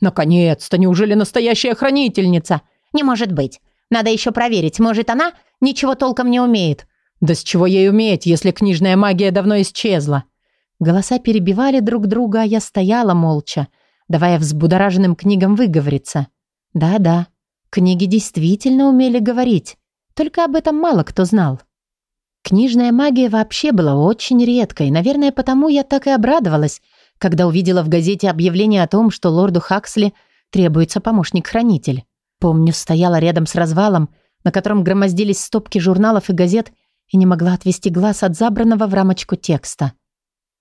«Наконец-то! Неужели настоящая хранительница?» «Не может быть. Надо еще проверить. Может, она ничего толком не умеет?» «Да с чего ей уметь, если книжная магия давно исчезла?» Голоса перебивали друг друга, а я стояла молча, давая взбудораженным книгам выговориться. «Да-да, книги действительно умели говорить, только об этом мало кто знал». Книжная магия вообще была очень редкой, наверное, потому я так и обрадовалась, когда увидела в газете объявление о том, что лорду Хаксли требуется помощник-хранитель. Помню, стояла рядом с развалом, на котором громоздились стопки журналов и газет, и не могла отвести глаз от забранного в рамочку текста.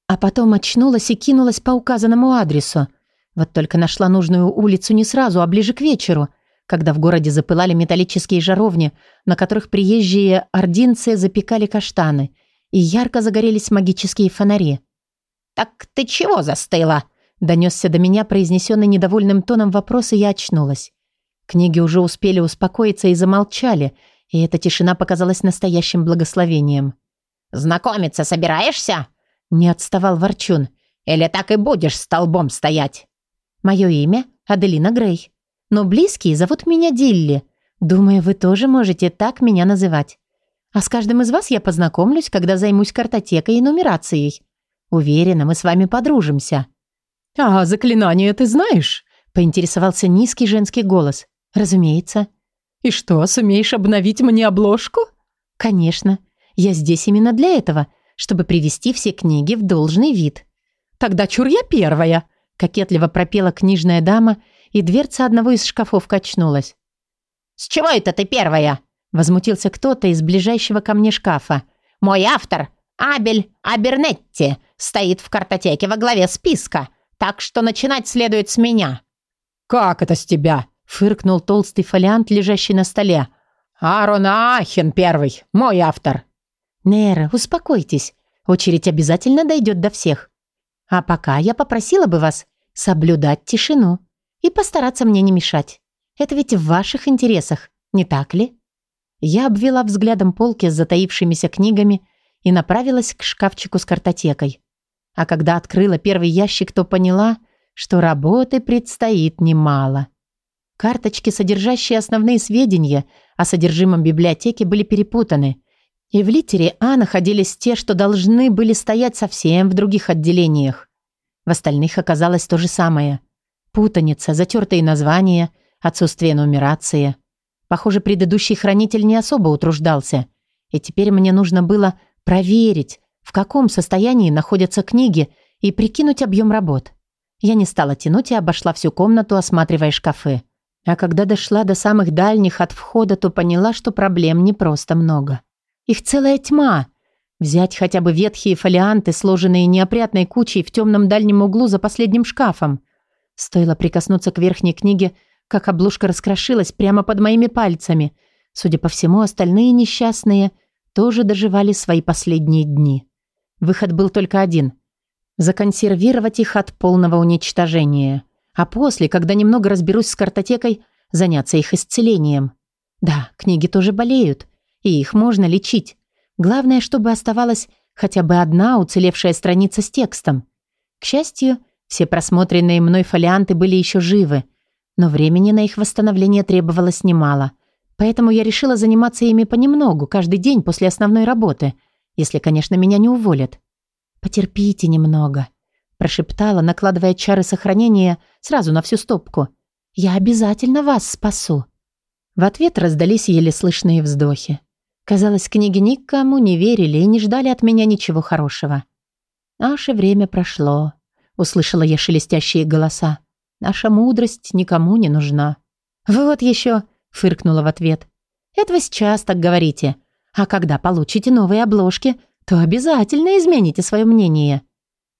А потом очнулась и кинулась по указанному адресу. Вот только нашла нужную улицу не сразу, а ближе к вечеру – когда в городе запылали металлические жаровни, на которых приезжие ординцы запекали каштаны, и ярко загорелись магические фонари. «Так ты чего застыла?» Донесся до меня произнесенный недовольным тоном вопрос, и я очнулась. Книги уже успели успокоиться и замолчали, и эта тишина показалась настоящим благословением. «Знакомиться собираешься?» Не отставал Ворчун. «Или так и будешь столбом стоять?» «Мое имя Аделина Грей», но близкие зовут меня Дилли. Думаю, вы тоже можете так меня называть. А с каждым из вас я познакомлюсь, когда займусь картотекой и нумерацией. Уверена, мы с вами подружимся». «А заклинание ты знаешь?» – поинтересовался низкий женский голос. «Разумеется». «И что, сумеешь обновить мне обложку?» «Конечно. Я здесь именно для этого, чтобы привести все книги в должный вид». «Тогда чур я первая», – кокетливо пропела книжная дама – и дверца одного из шкафов качнулась. «С чего это ты первая?» Возмутился кто-то из ближайшего ко мне шкафа. «Мой автор, Абель Абернетти, стоит в картотеке во главе списка, так что начинать следует с меня». «Как это с тебя?» фыркнул толстый фолиант, лежащий на столе. «Аарон Ахен первый, мой автор». «Нера, успокойтесь. Очередь обязательно дойдет до всех. А пока я попросила бы вас соблюдать тишину и постараться мне не мешать. Это ведь в ваших интересах, не так ли? Я обвела взглядом полки с затаившимися книгами и направилась к шкафчику с картотекой. А когда открыла первый ящик, то поняла, что работы предстоит немало. Карточки, содержащие основные сведения о содержимом библиотеки, были перепутаны, и в литере А находились те, что должны были стоять совсем в других отделениях. В остальных оказалось то же самое. Путаница, затертые названия, отсутствие нумерации. Похоже, предыдущий хранитель не особо утруждался. И теперь мне нужно было проверить, в каком состоянии находятся книги и прикинуть объем работ. Я не стала тянуть и обошла всю комнату, осматривая шкафы. А когда дошла до самых дальних от входа, то поняла, что проблем не просто много. Их целая тьма. Взять хотя бы ветхие фолианты, сложенные неопрятной кучей в темном дальнем углу за последним шкафом. Стоило прикоснуться к верхней книге, как обложка раскрошилась прямо под моими пальцами. Судя по всему, остальные несчастные тоже доживали свои последние дни. Выход был только один – законсервировать их от полного уничтожения. А после, когда немного разберусь с картотекой, заняться их исцелением. Да, книги тоже болеют, и их можно лечить. Главное, чтобы оставалась хотя бы одна уцелевшая страница с текстом. К счастью, все просмотренные мной фолианты были еще живы, но времени на их восстановление требовалось немало. Поэтому я решила заниматься ими понемногу, каждый день после основной работы, если, конечно, меня не уволят. «Потерпите немного», – прошептала, накладывая чары сохранения сразу на всю стопку. «Я обязательно вас спасу». В ответ раздались еле слышные вздохи. Казалось, книги никому не верили и не ждали от меня ничего хорошего. Наше время прошло. Услышала я шелестящие голоса. Наша мудрость никому не нужна. Вот еще, фыркнула в ответ. Это вы сейчас так говорите. А когда получите новые обложки, то обязательно измените свое мнение.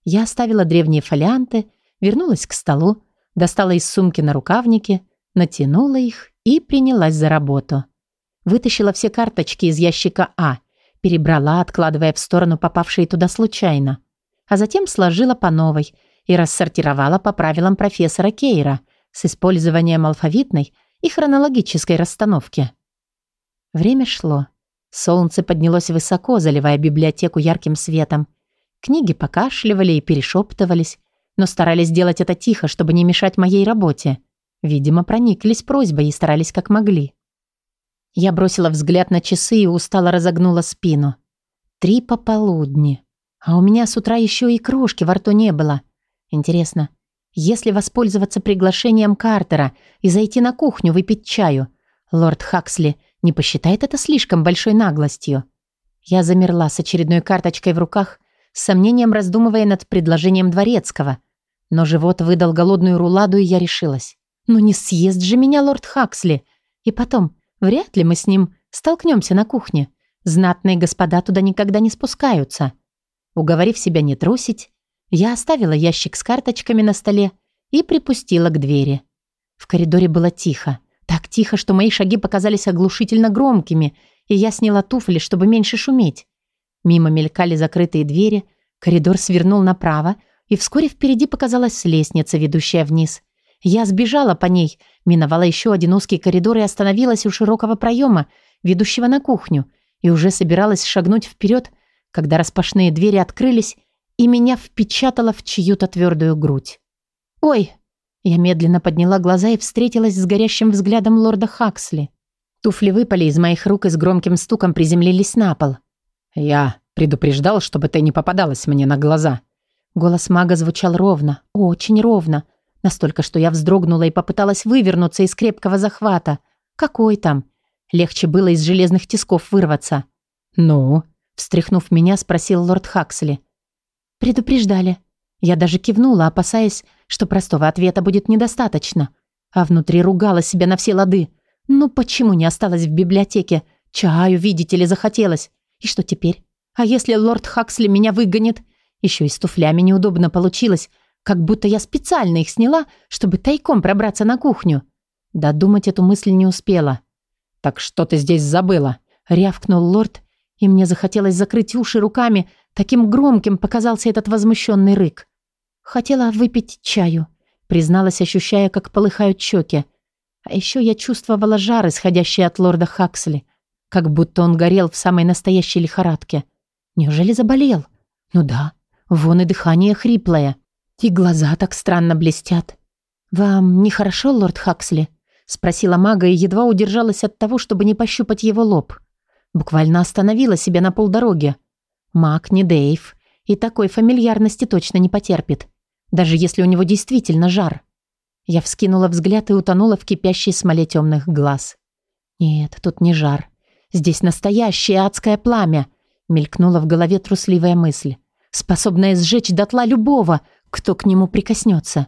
Я оставила древние фолианты, вернулась к столу, достала из сумки на рукавники, натянула их и принялась за работу. Вытащила все карточки из ящика А, перебрала, откладывая в сторону попавшие туда случайно, а затем сложила по новой – и рассортировала по правилам профессора Кейра с использованием алфавитной и хронологической расстановки. Время шло. Солнце поднялось высоко, заливая библиотеку ярким светом. Книги покашливали и перешептывались, но старались делать это тихо, чтобы не мешать моей работе. Видимо, прониклись просьбой и старались как могли. Я бросила взгляд на часы и устало разогнула спину. Три пополудни. А у меня с утра еще и крошки во рту не было. Интересно, если воспользоваться приглашением Картера и зайти на кухню выпить чаю, лорд Хаксли не посчитает это слишком большой наглостью? Я замерла с очередной карточкой в руках, с сомнением раздумывая над предложением Дворецкого. Но живот выдал голодную руладу, и я решилась. Ну не съест же меня лорд Хаксли. И потом, вряд ли мы с ним столкнемся на кухне. Знатные господа туда никогда не спускаются. Уговорив себя не трусить, я оставила ящик с карточками на столе и припустила к двери. В коридоре было тихо. Так тихо, что мои шаги показались оглушительно громкими, и я сняла туфли, чтобы меньше шуметь. Мимо мелькали закрытые двери, коридор свернул направо, и вскоре впереди показалась лестница, ведущая вниз. Я сбежала по ней, миновала еще один узкий коридор и остановилась у широкого проема, ведущего на кухню, и уже собиралась шагнуть вперед, когда распашные двери открылись, и меня впечатало в чью-то твердую грудь. «Ой!» Я медленно подняла глаза и встретилась с горящим взглядом лорда Хаксли. Туфли выпали из моих рук и с громким стуком приземлились на пол. «Я предупреждал, чтобы ты не попадалась мне на глаза». Голос мага звучал ровно, очень ровно. Настолько, что я вздрогнула и попыталась вывернуться из крепкого захвата. Какой там? Легче было из железных тисков вырваться. «Ну?» Встряхнув меня, спросил лорд Хаксли. «Предупреждали». Я даже кивнула, опасаясь, что простого ответа будет недостаточно. А внутри ругала себя на все лады. Ну почему не осталась в библиотеке? Чаю, видите ли, захотелось. И что теперь? А если лорд Хаксли меня выгонит? Еще и с туфлями неудобно получилось, как будто я специально их сняла, чтобы тайком пробраться на кухню. Додумать эту мысль не успела. «Так что ты здесь забыла?» — рявкнул лорд, и мне захотелось закрыть уши руками, Таким громким показался этот возмущенный рык. Хотела выпить чаю, призналась, ощущая, как полыхают щеки. А еще я чувствовала жар, исходящий от лорда Хаксли, как будто он горел в самой настоящей лихорадке. Неужели заболел? Ну да, вон и дыхание хриплое. И глаза так странно блестят. «Вам нехорошо, лорд Хаксли?» Спросила мага и едва удержалась от того, чтобы не пощупать его лоб. Буквально остановила себя на полдороге. Маг не Дейв, и такой фамильярности точно не потерпит, даже если у него действительно жар. Я вскинула взгляд и утонула в кипящей смоле темных глаз. Нет, тут не жар. Здесь настоящее адское пламя, мелькнула в голове трусливая мысль, способная сжечь дотла любого, кто к нему прикоснется.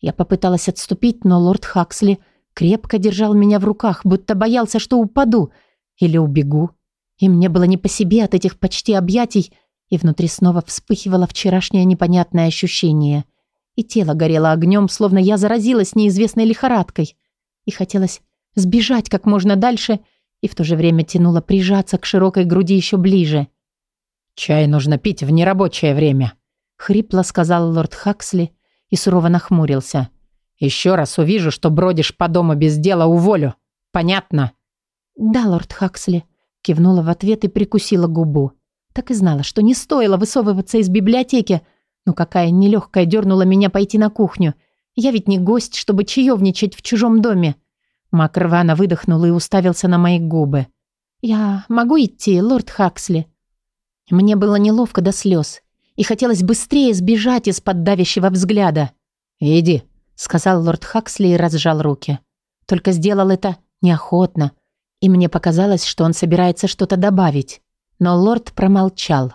Я попыталась отступить, но лорд Хаксли крепко держал меня в руках, будто боялся, что упаду или убегу. И мне было не по себе от этих почти объятий, и внутри снова вспыхивало вчерашнее непонятное ощущение. И тело горело огнем, словно я заразилась неизвестной лихорадкой. И хотелось сбежать как можно дальше, и в то же время тянуло прижаться к широкой груди еще ближе. «Чай нужно пить в нерабочее время», — хрипло сказал лорд Хаксли и сурово нахмурился. «Еще раз увижу, что бродишь по дому без дела, уволю. Понятно?» «Да, лорд Хаксли», Кивнула в ответ и прикусила губу. Так и знала, что не стоило высовываться из библиотеки, Но какая нелегкая дернула меня пойти на кухню. Я ведь не гость, чтобы чаевничать в чужом доме. Мак рвано выдохнул и уставился на мои губы. «Я могу идти, лорд Хаксли?» Мне было неловко до слез, и хотелось быстрее сбежать из-под давящего взгляда. «Иди», — сказал лорд Хаксли и разжал руки. Только сделал это неохотно, и мне показалось, что он собирается что-то добавить. Но лорд промолчал.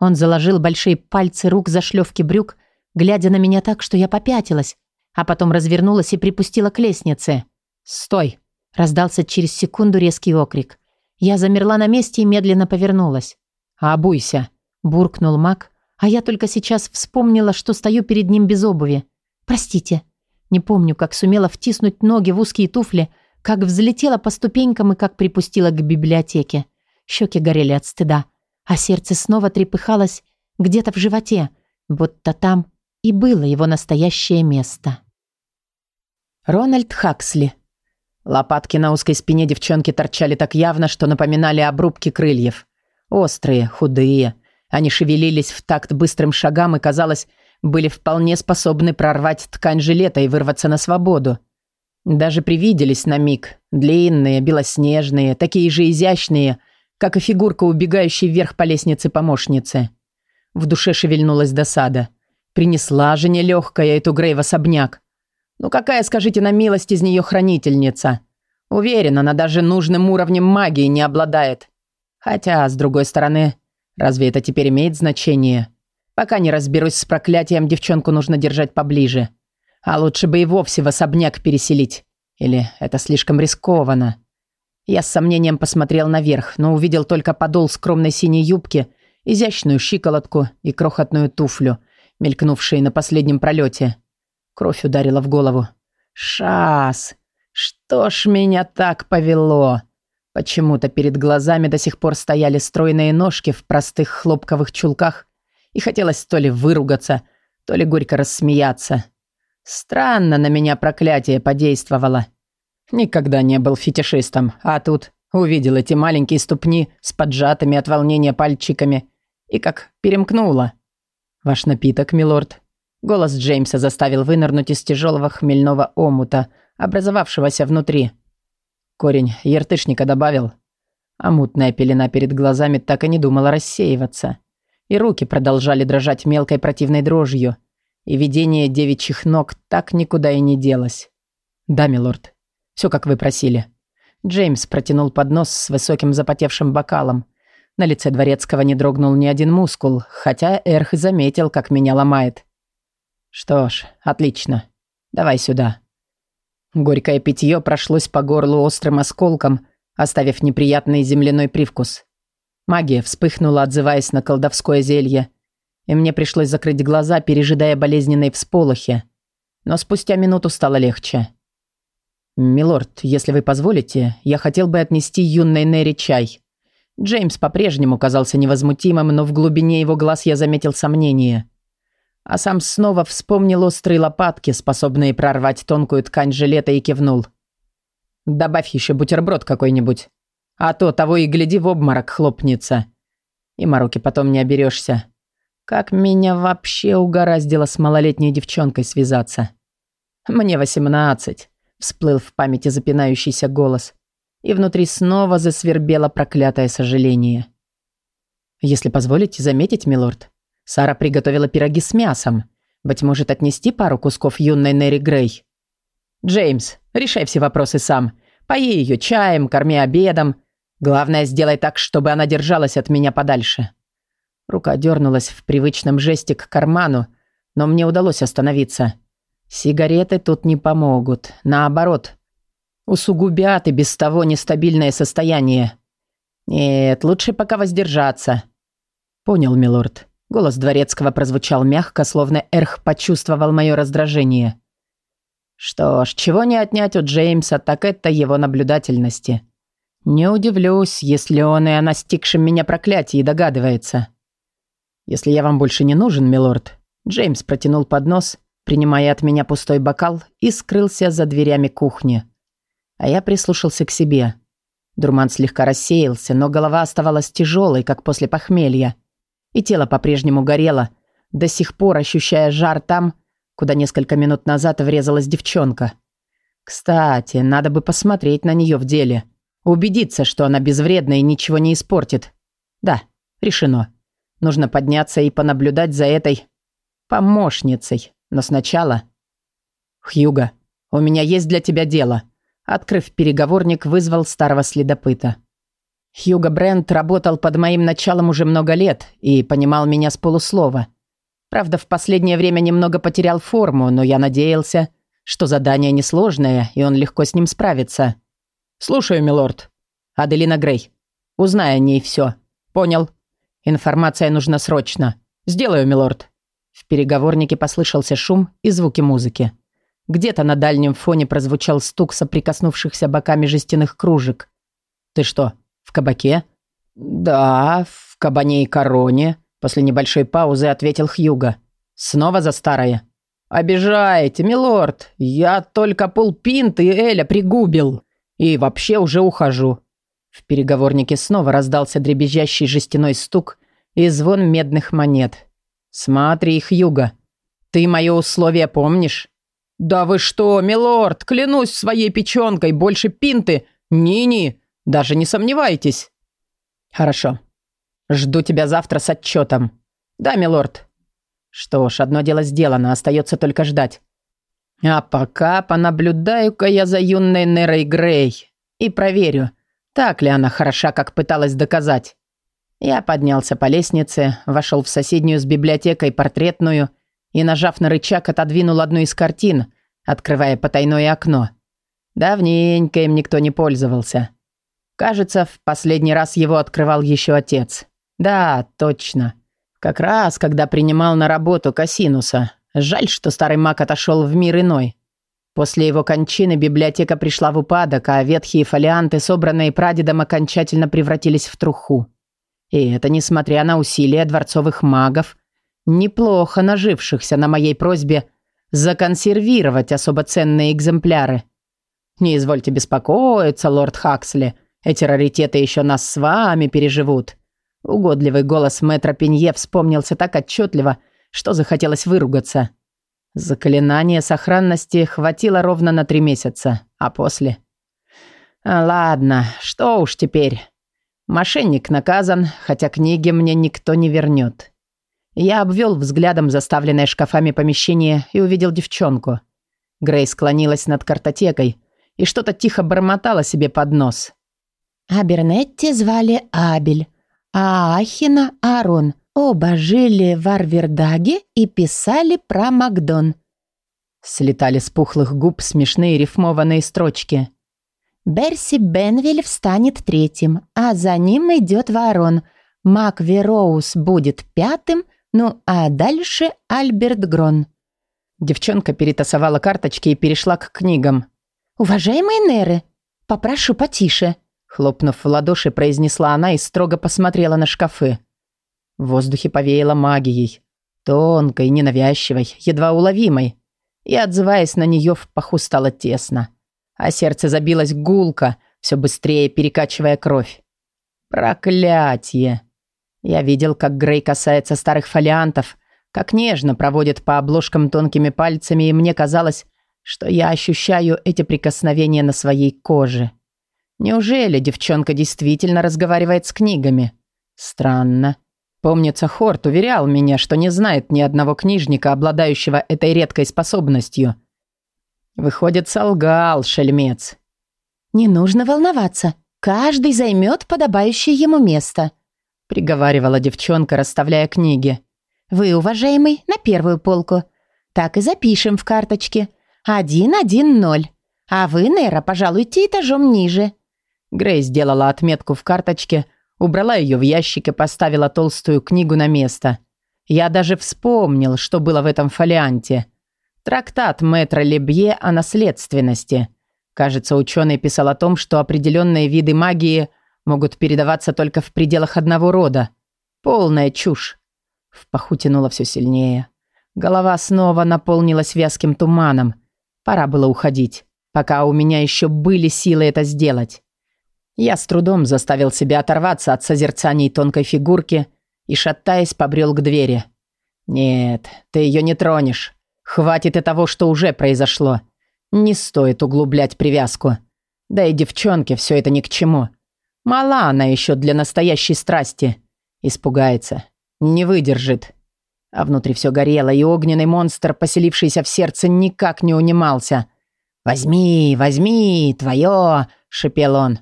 Он заложил большие пальцы рук за шлёвки брюк, глядя на меня так, что я попятилась, а потом развернулась и припустила к лестнице. «Стой!» – раздался через секунду резкий окрик. Я замерла на месте и медленно повернулась. «Обуйся!» – буркнул маг, а я только сейчас вспомнила, что стою перед ним без обуви. «Простите». Не помню, как сумела втиснуть ноги в узкие туфли, как взлетела по ступенькам и как припустила к библиотеке. Щеки горели от стыда, а сердце снова трепыхалось где-то в животе, будто там и было его настоящее место. Рональд Хаксли. Лопатки на узкой спине девчонки торчали так явно, что напоминали обрубки крыльев. Острые, худые. Они шевелились в такт быстрым шагам и, казалось, были вполне способны прорвать ткань жилета и вырваться на свободу. Даже привиделись на миг. Длинные, белоснежные, такие же изящные, как и фигурка, убегающей вверх по лестнице помощницы. В душе шевельнулась досада. Принесла же нелегкая эту Грей в особняк. Ну какая, скажите на милость, из нее хранительница? Уверен, она даже нужным уровнем магии не обладает. Хотя, с другой стороны, разве это теперь имеет значение? Пока не разберусь с проклятием, девчонку нужно держать поближе. А лучше бы и вовсе в особняк переселить. Или это слишком рискованно? Я с сомнением посмотрел наверх, но увидел только подол скромной синей юбки, изящную щиколотку и крохотную туфлю, мелькнувшие на последнем пролете. Кровь ударила в голову. «Шас! Что ж меня так повело?» Почему-то перед глазами до сих пор стояли стройные ножки в простых хлопковых чулках, и хотелось то ли выругаться, то ли горько рассмеяться. Странно на меня проклятие подействовало. Никогда не был фетишистом, а тут увидел эти маленькие ступни с поджатыми от волнения пальчиками и как перемкнуло. «Ваш напиток, милорд», Голос Джеймса заставил вынырнуть из тяжелого хмельного омута, образовавшегося внутри. Корень ертышника добавил. А мутная пелена перед глазами так и не думала рассеиваться. И руки продолжали дрожать мелкой противной дрожью. И видение девичьих ног так никуда и не делось. «Да, милорд. Все, как вы просили». Джеймс протянул поднос с высоким запотевшим бокалом. На лице дворецкого не дрогнул ни один мускул, хотя Эрх заметил, как меня ломает. «Что ж, отлично. Давай сюда». Горькое питье прошлось по горлу острым осколком, оставив неприятный земляной привкус. Магия вспыхнула, отзываясь на колдовское зелье, и мне пришлось закрыть глаза, пережидая болезненные всполохи. Но спустя минуту стало легче. «Милорд, если вы позволите, я хотел бы отнести юной Нерри чай». Джеймс по-прежнему казался невозмутимым, но в глубине его глаз я заметил сомнение а сам снова вспомнил острые лопатки, способные прорвать тонкую ткань жилета, и кивнул. «Добавь еще бутерброд какой-нибудь, а то того и гляди в обморок хлопнется. И мороки потом не оберешься. Как меня вообще угораздило с малолетней девчонкой связаться? Мне восемнадцать», — всплыл в памяти запинающийся голос, и внутри снова засвербело проклятое сожаление. «Если позволите заметить, милорд, Сара приготовила пироги с мясом. Быть может, отнести пару кусков юной Нэри Грей? Джеймс, решай все вопросы сам. Пои ее чаем, корми обедом. Главное, сделай так, чтобы она держалась от меня подальше. Рука дернулась в привычном жесте к карману, но мне удалось остановиться. Сигареты тут не помогут. Наоборот, усугубят и без того нестабильное состояние. Нет, лучше пока воздержаться. Понял, милорд. Голос дворецкого прозвучал мягко, словно Эрх почувствовал мое раздражение. Что ж, чего не отнять у Джеймса, так это его наблюдательности. Не удивлюсь, если он и о настигшем меня проклятии догадывается. Если я вам больше не нужен, милорд, Джеймс протянул поднос, принимая от меня пустой бокал, и скрылся за дверями кухни. А я прислушался к себе. Дурман слегка рассеялся, но голова оставалась тяжелой, как после похмелья и тело по-прежнему горело, до сих пор ощущая жар там, куда несколько минут назад врезалась девчонка. Кстати, надо бы посмотреть на нее в деле. Убедиться, что она безвредна и ничего не испортит. Да, решено. Нужно подняться и понаблюдать за этой помощницей. Но сначала... Хьюга, у меня есть для тебя дело. Открыв переговорник, вызвал старого следопыта. Хьюго Брент работал под моим началом уже много лет и понимал меня с полуслова. Правда, в последнее время немного потерял форму, но я надеялся, что задание несложное, и он легко с ним справится. «Слушаю, милорд. Аделина Грей. Узнай о ней все. Понял. Информация нужна срочно. Сделаю, милорд». В переговорнике послышался шум и звуки музыки. Где-то на дальнем фоне прозвучал стук соприкоснувшихся боками жестяных кружек. «Ты что, в кабаке?» «Да, в кабане и короне», – после небольшой паузы ответил Хьюга. «Снова за старое?» «Обижаете, милорд. Я только полпинты Эля пригубил. И вообще уже ухожу». В переговорнике снова раздался дребезжащий жестяной стук и звон медных монет. «Смотри, Хьюга, ты мое условие помнишь?» «Да вы что, милорд, клянусь своей печенкой, больше пинты, ни-ни, даже не сомневайтесь». «Хорошо. Жду тебя завтра с отчетом». «Да, милорд». Что ж, одно дело сделано, остается только ждать. А пока понаблюдаю-ка я за юной Нерой Грей и проверю, так ли она хороша, как пыталась доказать. Я поднялся по лестнице, вошел в соседнюю с библиотекой портретную и, нажав на рычаг, отодвинул одну из картин, открывая потайное окно. Давненько им никто не пользовался. Кажется, в последний раз его открывал еще отец. Да, точно. Как раз, когда принимал на работу Касинуса. Жаль, что старый маг отошел в мир иной. После его кончины библиотека пришла в упадок, а ветхие фолианты, собранные прадедом, окончательно превратились в труху. И это несмотря на усилия дворцовых магов, неплохо нажившихся на моей просьбе законсервировать особо ценные экземпляры. Не извольте беспокоиться, лорд Хаксли, эти раритеты еще нас с вами переживут. Угодливый голос мэтра Пенье вспомнился так отчетливо, что захотелось выругаться. Заклинание сохранности хватило ровно на три месяца, а после... Ладно, что уж теперь. Мошенник наказан, хотя книги мне никто не вернет. Я обвел взглядом заставленное шкафами помещение и увидел девчонку. Грей склонилась над картотекой и что-то тихо бормотала себе под нос. Абернетти звали Абель, а Ахина – Арон. Оба жили в Арвердаге и писали про Макдон. Слетали с пухлых губ смешные рифмованные строчки. Берси Бенвиль встанет третьим, а за ним идет Ворон. Мак Вероус будет пятым, ну а дальше Альберт Грон. Девчонка перетасовала карточки и перешла к книгам. «Уважаемые Неры, попрошу потише», Хлопнув в ладоши, произнесла она и строго посмотрела на шкафы. В воздухе повеяло магией. Тонкой, ненавязчивой, едва уловимой. И, отзываясь на нее, в паху стало тесно. А сердце забилось гулко, все быстрее перекачивая кровь. Проклятие! Я видел, как Грей касается старых фолиантов, как нежно проводит по обложкам тонкими пальцами, и мне казалось, что я ощущаю эти прикосновения на своей коже. Неужели девчонка действительно разговаривает с книгами? Странно. Помнится, Хорт уверял меня, что не знает ни одного книжника, обладающего этой редкой способностью. Выходит, солгал шельмец. «Не нужно волноваться. Каждый займет подобающее ему место», приговаривала девчонка, расставляя книги. «Вы, уважаемый, на первую полку. Так и запишем в карточке. Один, один, ноль. А вы, Нера, пожалуйте этажом ниже. Грей сделала отметку в карточке, убрала ее в ящик и поставила толстую книгу на место. Я даже вспомнил, что было в этом фолианте. Трактат мэтра Лебье о наследственности. Кажется, ученый писал о том, что определенные виды магии могут передаваться только в пределах одного рода. Полная чушь. В паху тянуло все сильнее. Голова снова наполнилась вязким туманом. Пора было уходить, пока у меня еще были силы это сделать. Я с трудом заставил себя оторваться от созерцаний тонкой фигурки и, шатаясь, побрел к двери. «Нет, ты ее не тронешь. Хватит и того, что уже произошло. Не стоит углублять привязку. Да и девчонке все это ни к чему. Мала она еще для настоящей страсти. Испугается. Не выдержит. А внутри все горело, и огненный монстр, поселившийся в сердце, никак не унимался. «Возьми, возьми, твое!» – шипел он.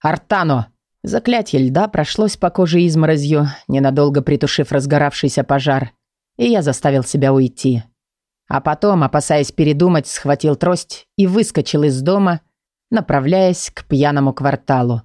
«Артано!» Заклятие льда прошлось по коже изморозью, ненадолго притушив разгоравшийся пожар, и я заставил себя уйти. А потом, опасаясь передумать, схватил трость и выскочил из дома, направляясь к пьяному кварталу.